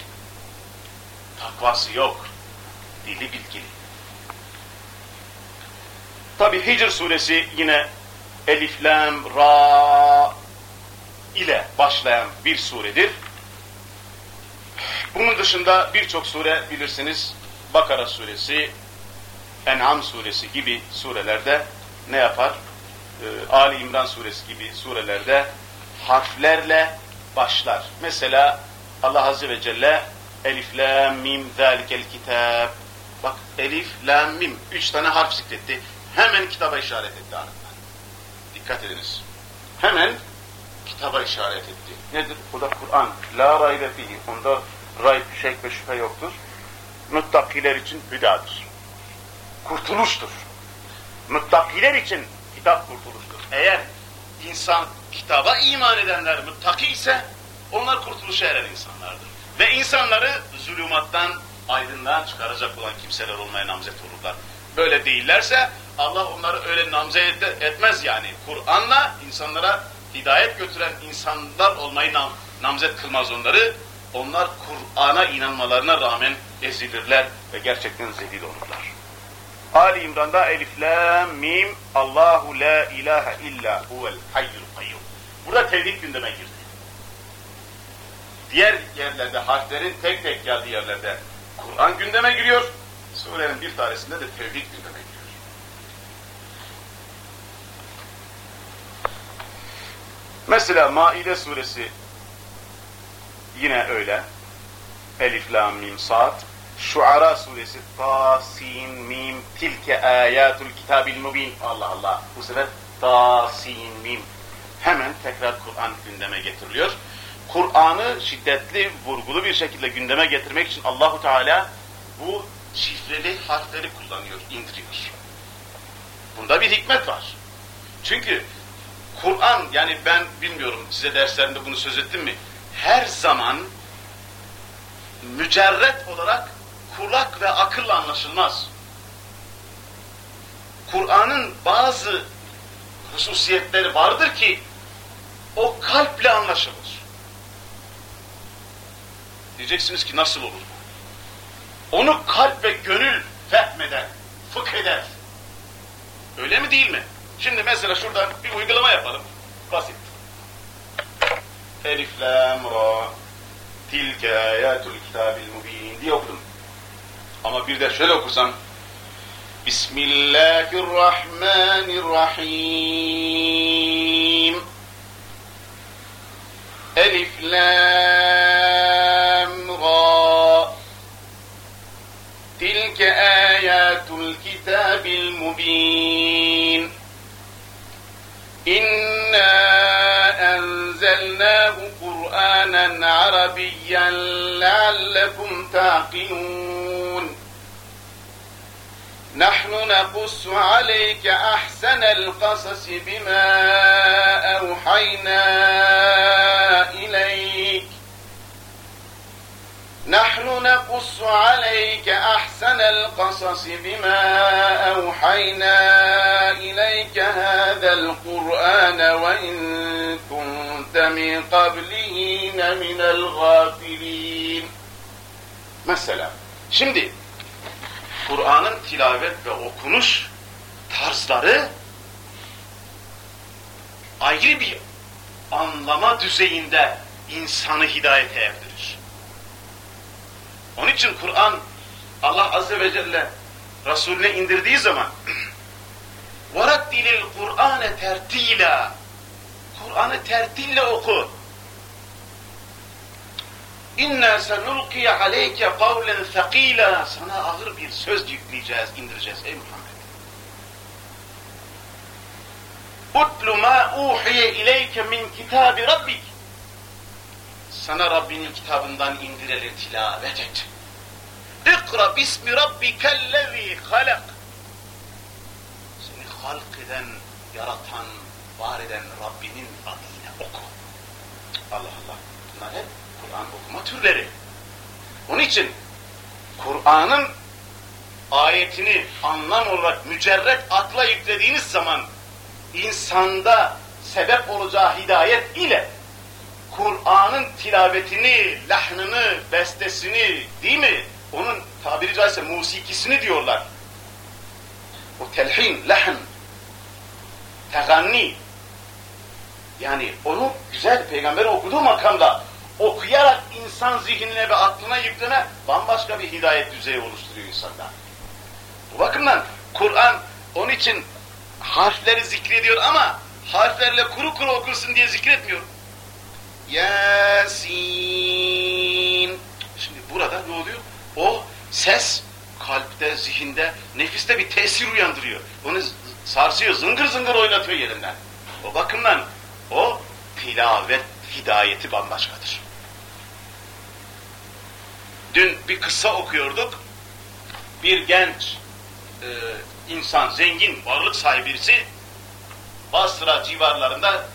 Takvası yok. Dili bilgili. Tabi Hicr suresi yine Elif, Lam, Ra ile başlayan bir suredir. Bunun dışında birçok sure bilirsiniz Bakara suresi, En'am suresi gibi surelerde ne yapar? Ee, Ali İmran suresi gibi surelerde harflerle başlar. Mesela Allah Azze ve Celle Elif, La, Mim, Zalikel Kitab. Bak Elif, La, Mim. Üç tane harf zikretti. Hemen kitaba işaret etti. Dikkat ediniz. Hemen kitaba işaret etti. Nedir? Bu da Kur'an. La raybe fihi. Onda rayb, şek ve şüphe yoktur. Muttakiler için hüdadır. Kurtuluştur. Muttakiler için kitap kurtuluştur. Eğer insan kitaba iman edenler muttaki ise onlar kurtuluşa eren insanlardır. Ve insanları zulümattan, aydınlığa çıkaracak olan kimseler olmaya namzet olurlar. Böyle değillerse Allah onları öyle namzet etmez yani. Kur'an'la insanlara hidayet götüren insanlar olmayı nam, namzet kılmaz onları. Onlar Kur'an'a inanmalarına rağmen ezilirler ve gerçekten zelil olurlar. Ali İmran'da Elif, La, Mim, Allahu la ilahe illa huvel hayyul kayyum. Burada tevhid gündeme girdi. Diğer yerlerde harflerin tek tek geldiği yerlerde Kur'an gündeme giriyor. Surenin bir tanesinde de tevhid gündeme giriyor. Mesela Maide suresi yine öyle. Elif, Lam, Mim, Sad. Şuara suresi Ta, Sin, Mim, Tilke ayatul kitabil mubin. Allah Allah. Bu sefer Ta, Sin, Mim. Hemen tekrar Kur'an gündeme getiriliyor. Kur'an'ı şiddetli, vurgulu bir şekilde gündeme getirmek için Allahu Teala bu şifreli harfleri kullanıyor, indiriyor. Bunda bir hikmet var. Çünkü Kur'an, yani ben bilmiyorum size derslerinde bunu söz ettim mi? Her zaman mücerret olarak kulak ve akılla anlaşılmaz. Kur'an'ın bazı hususiyetleri vardır ki o kalple anlaşılır. Diyeceksiniz ki nasıl olur? Onu kalp ve gönül fehmeder, fıkh eder. Öyle mi değil mi? Şimdi mesela şuradan bir uygulama yapalım. Basit. Elif, lam, ra, tilke ayatul kitabil mubin diye okudum. Ama bir de şöyle okursam Bismillahirrahmanirrahim Elif Lam Ra Tilke ayatul kitabil mubin إنا أنزلناه قرآنا عربيا لعلكم تعقلون نحن نقص عليك أحسن القصص بما أوحينا إليك نحن نقص عليك أحسن القصص بما أوحينا إليك هذا القرآن وإن كنت من قبله من الغافلين مثلا şimdi Kur'an'ın tilavet ve okunuş tarzları ayrı bir anlama düzeyinde insanı hidayete erdirir. Onun için Kur'an Allah Azze ve Celle Resulüne indirdiği zaman وَرَدِّلِ الْقُرْآنَ tertila Kur'an'ı tertille oku. İnna senulki aleyke kavlen thakila. Sana ağır bir söz yükleyeceğiz, indireceğiz ey Muhammed. Utlu ma uhiye ileyke min kitabi rabbik. Sana Rabbinin kitabından indirilir tilavet et. İkra bismi rabbikellezi halak. Seni halk eden, yaratan, var eden Rabbinin adıyla oku. Allah Allah. Bunlar hep Kur'an okuma türleri. Onun için Kur'an'ın ayetini anlam olarak mücerret akla yüklediğiniz zaman insanda sebep olacağı hidayet ile Kur'an'ın tilavetini, lahnını, bestesini değil mi? Onun tabiri caizse musikisini diyorlar. O telhin, lahn, teganni. Yani onu güzel peygamber okuduğu makamda okuyarak insan zihnine ve aklına yükleme bambaşka bir hidayet düzeyi oluşturuyor insanda. Bu bakımdan Kur'an onun için harfleri zikrediyor ama harflerle kuru kuru okunsun diye zikretmiyor. Yasin. Şimdi burada ne oluyor? O ses kalpte, zihinde, nefiste bir tesir uyandırıyor. Onu sarsıyor, zıngır zıngır oynatıyor yerinden. O bakımdan o tilavet hidayeti bambaşkadır. Dün bir kıssa okuyorduk. Bir genç e, insan, zengin, varlık sahibisi Basra civarlarında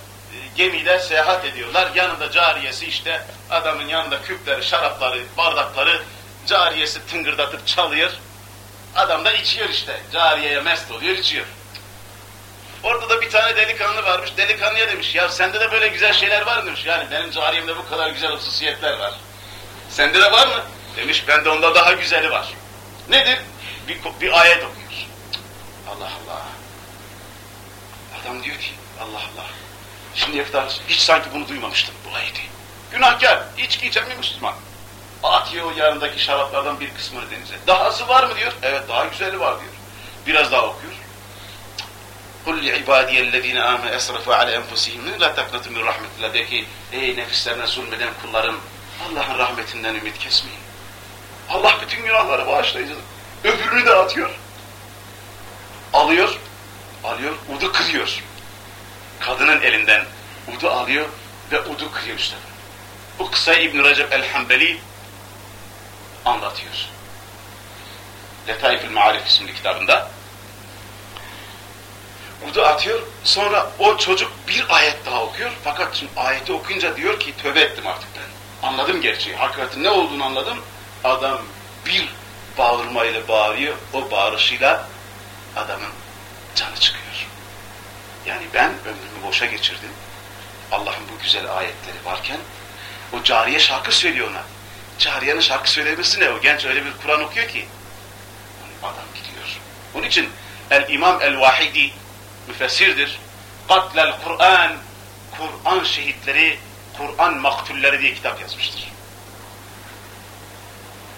e, gemiyle seyahat ediyorlar. Yanında cariyesi işte adamın yanında küpleri, şarapları, bardakları cariyesi tıngırdatıp çalıyor. Adam da içiyor işte. Cariyeye mest oluyor, içiyor. Orada da bir tane delikanlı varmış. Delikanlıya demiş, ya sende de böyle güzel şeyler var demiş. Yani benim cariyemde bu kadar güzel hususiyetler var. Sende de var mı? Demiş, bende onda daha güzeli var. Nedir? Bir, bir ayet okuyor. Allah Allah. Adam diyor ki, Allah Allah. Şimdiye kadar hiç sanki bunu duymamıştım bu ayeti. Günahkar, içki içen bir Müslüman. Atıyor yanındaki şaraplardan bir kısmını denize. Dahası var mı diyor. Evet daha güzeli var diyor. Biraz daha okuyor. Kul ibadiyellezine amene esrafu ala enfusihim la taknatu min rahmetillah de ki ey nefislerine zulmeden kullarım Allah'ın rahmetinden ümit kesmeyin. Allah bütün günahları bağışlayıcıdır. Öbürünü de atıyor. Alıyor, alıyor, udu kırıyor. Kadının elinden udu alıyor ve udu kırıyor işte. Bu kısa İbn Recep el-Hanbeli anlatıyor. Letaifül Maarif isimli kitabında. Udu atıyor, sonra o çocuk bir ayet daha okuyor. Fakat şimdi ayeti okuyunca diyor ki tövbe ettim artık ben. Anladım gerçeği, hakikatin ne olduğunu anladım. Adam bir bağırmayla bağırıyor, o bağırışıyla adamın canı çıkıyor. Yani ben ömrümü boşa geçirdim. Allah'ın bu güzel ayetleri varken o cariye şarkı söylüyor ona. Cariyenin şarkı söylemesi ne? O genç öyle bir Kur'an okuyor ki. Adam gidiyor. Onun için El-İmam El-Vahidi müfessirdir. Katlel Kur'an, Kur'an şehitleri, Kur'an maktulleri diye kitap yazmıştır.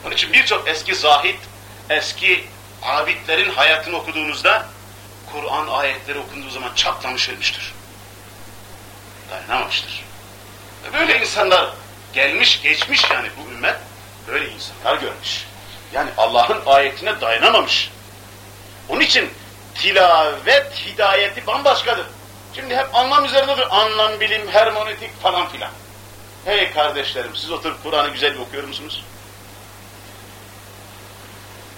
Onun için birçok eski zahit, eski abidlerin hayatını okuduğunuzda Kur'an ayetleri okunduğu zaman çatlamış ölmüştür. Dayanamamıştır. Böyle insanlar gelmiş geçmiş yani bu ümmet böyle insanlar görmüş. Yani Allah'ın ayetine dayanamamış. Onun için tilavet hidayeti bambaşkadır. Şimdi hep anlam üzerindedir. Anlam, bilim, hermonetik falan filan. Hey kardeşlerim siz oturup Kur'an'ı güzel okuyor musunuz?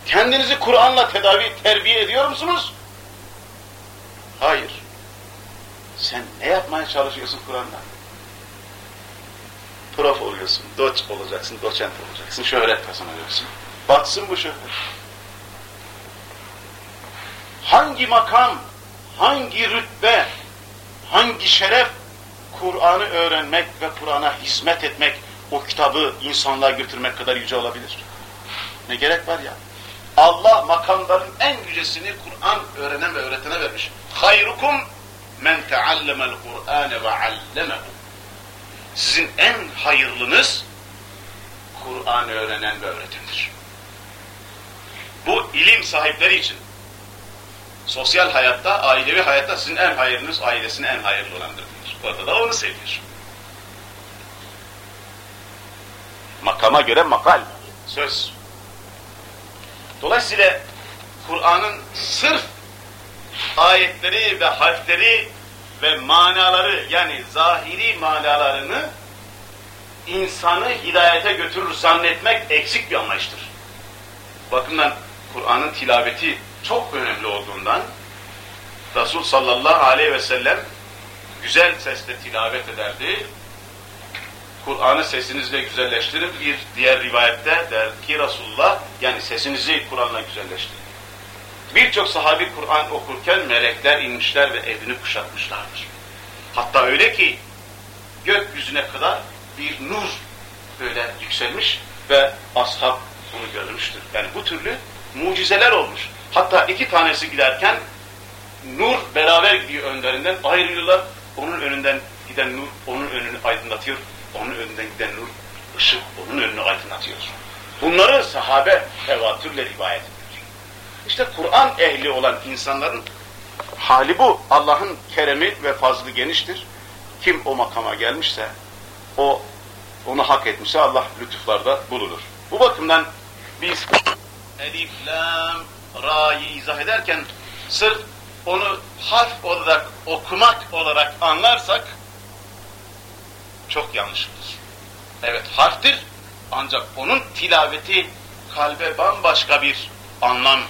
Kendinizi Kur'an'la tedavi, terbiye ediyor musunuz? Hayır. Sen ne yapmaya çalışıyorsun Kur'an'la? Prof oluyorsun, doç olacaksın, doçent olacaksın, şöhret kazanıyorsun. Batsın bu şöhret. Hangi makam, hangi rütbe, hangi şeref Kur'an'ı öğrenmek ve Kur'an'a hizmet etmek, o kitabı insanlığa götürmek kadar yüce olabilir? Ne gerek var ya? Allah makamların en yücesini Kur'an öğrenen ve öğretene vermiş. Hayrukum men teallemel Kur'ane ve allemehu. Sizin en hayırlınız Kur'an öğrenen ve öğretendir. Bu ilim sahipleri için. Sosyal hayatta, ailevi hayatta sizin en hayırlınız ailesine en hayırlı olandır. Orada da onu seviyor. Makama göre makal, söz. Dolayısıyla Kur'an'ın sırf ayetleri ve harfleri ve manaları yani zahiri manalarını insanı hidayete götürür zannetmek eksik bir anlayıştır. Bakımdan Kur'an'ın tilaveti çok önemli olduğundan Resul sallallahu aleyhi ve sellem güzel sesle tilavet ederdi. Kur'an'ı sesinizle güzelleştirin. Bir diğer rivayette der ki Resulullah yani sesinizi Kur'an'la güzelleştirin. Birçok sahabi Kur'an okurken melekler inmişler ve evini kuşatmışlardır. Hatta öyle ki gökyüzüne kadar bir nur böyle yükselmiş ve ashab bunu görmüştür. Yani bu türlü mucizeler olmuş. Hatta iki tanesi giderken nur beraber gidiyor önlerinden ayrılıyorlar. Onun önünden giden nur onun önünü aydınlatıyor. Onun önünden giden nur ışık onun önünü aydınlatıyor. Bunları sahabe tevatürle rivayet ediyor. İşte Kur'an ehli olan insanların Hali bu. Allah'ın keremi ve fazlı geniştir. Kim o makama gelmişse, o onu hak etmişse Allah lütuflarda bulunur. Bu bakımdan biz elif, lam, ra'yı izah ederken sırf onu harf olarak okumak olarak anlarsak çok yanlış olur. Evet harftir ancak onun tilaveti kalbe bambaşka bir anlam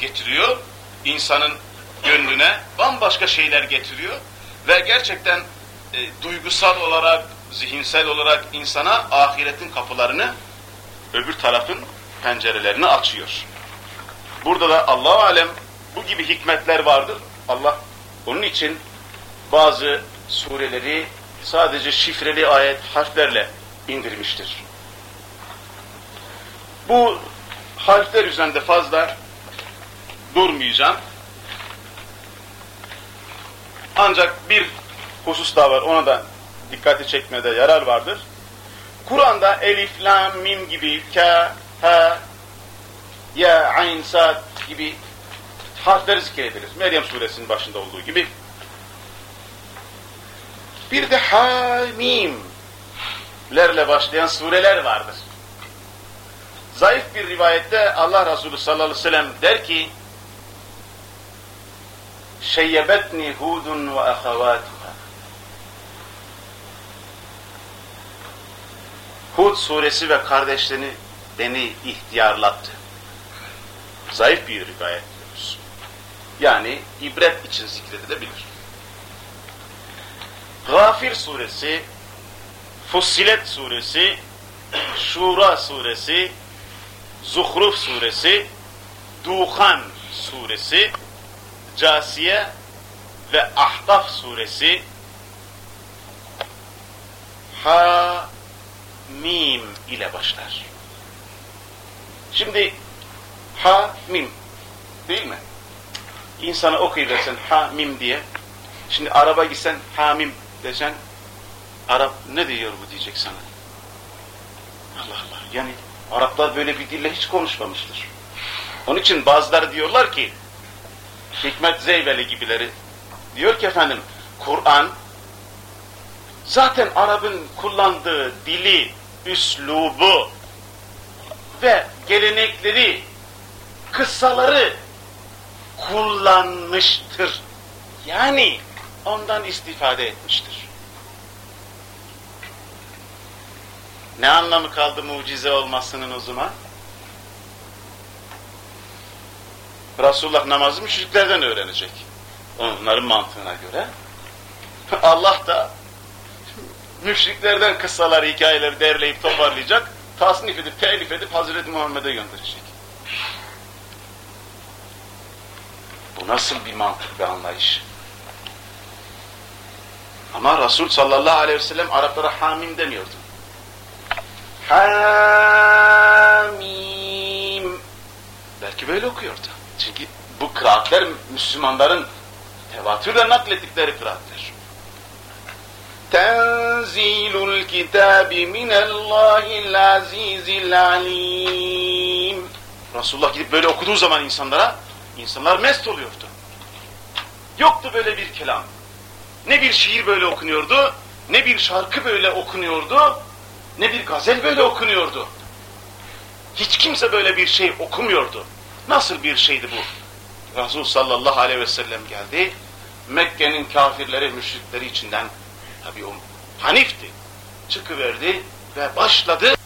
getiriyor. İnsanın gönlüne bambaşka şeyler getiriyor ve gerçekten e, duygusal olarak, zihinsel olarak insana ahiretin kapılarını öbür tarafın pencerelerini açıyor. Burada da Allah alem bu gibi hikmetler vardır. Allah onun için bazı sureleri sadece şifreli ayet harflerle indirmiştir. Bu harfler üzerinde fazla durmayacağım. Ancak bir husus daha var, ona da dikkati çekmede yarar vardır. Kur'an'da elif, lam, mim gibi, ka, ha, ya, ayn, sad gibi harfleri zikredilir. Meryem suresinin başında olduğu gibi. Bir de hamimlerle başlayan sureler vardır. Zayıf bir rivayette Allah Resulü sallallahu aleyhi ve sellem der ki şeyyebetni hudun ve ahavatuha Hud suresi ve kardeşlerini beni ihtiyarlattı. Zayıf bir rivayet diyoruz. Yani ibret için zikredilebilir. Gafir suresi, Fussilet suresi, Şura suresi, Zuhruf suresi, Duhan suresi, Casiye ve Ahdaf suresi Ha Mim ile başlar. Şimdi Ha Mim değil mi? İnsana okuyuversen Ha Mim diye. Şimdi araba gitsen Ha Mim desen Arap ne diyor bu diyecek sana. Allah Allah yani Araplar böyle bir dille hiç konuşmamıştır. Onun için bazıları diyorlar ki Hikmet Zeyveli gibileri diyor ki efendim Kur'an zaten Arap'ın kullandığı dili, üslubu ve gelenekleri, kıssaları kullanmıştır. Yani ondan istifade etmiştir. Ne anlamı kaldı mucize olmasının o zaman? Resulullah namazı müşriklerden öğrenecek. Onların mantığına göre. Allah da müşriklerden kıssaları, hikayeleri derleyip toparlayacak, tasnif edip, telif edip Hazreti Muhammed'e gönderecek. Bu nasıl bir mantık ve anlayış? Ama Resul sallallahu aleyhi ve sellem Araplara hamim demiyordu. Hamim. Belki böyle okuyordu. Çünkü bu kıraatler Müslümanların tevatürle naklettikleri kıraatler. Tenzilul kitabi minallahil azizil alim. Resulullah gidip böyle okuduğu zaman insanlara, insanlar mest oluyordu. Yoktu böyle bir kelam. Ne bir şiir böyle okunuyordu, ne bir şarkı böyle okunuyordu, ne bir gazel böyle okunuyordu. Hiç kimse böyle bir şey okumuyordu. Nasıl bir şeydi bu? Resul sallallahu aleyhi ve sellem geldi. Mekke'nin kafirleri, müşrikleri içinden tabi o Hanif'ti. Çıkıverdi ve başladı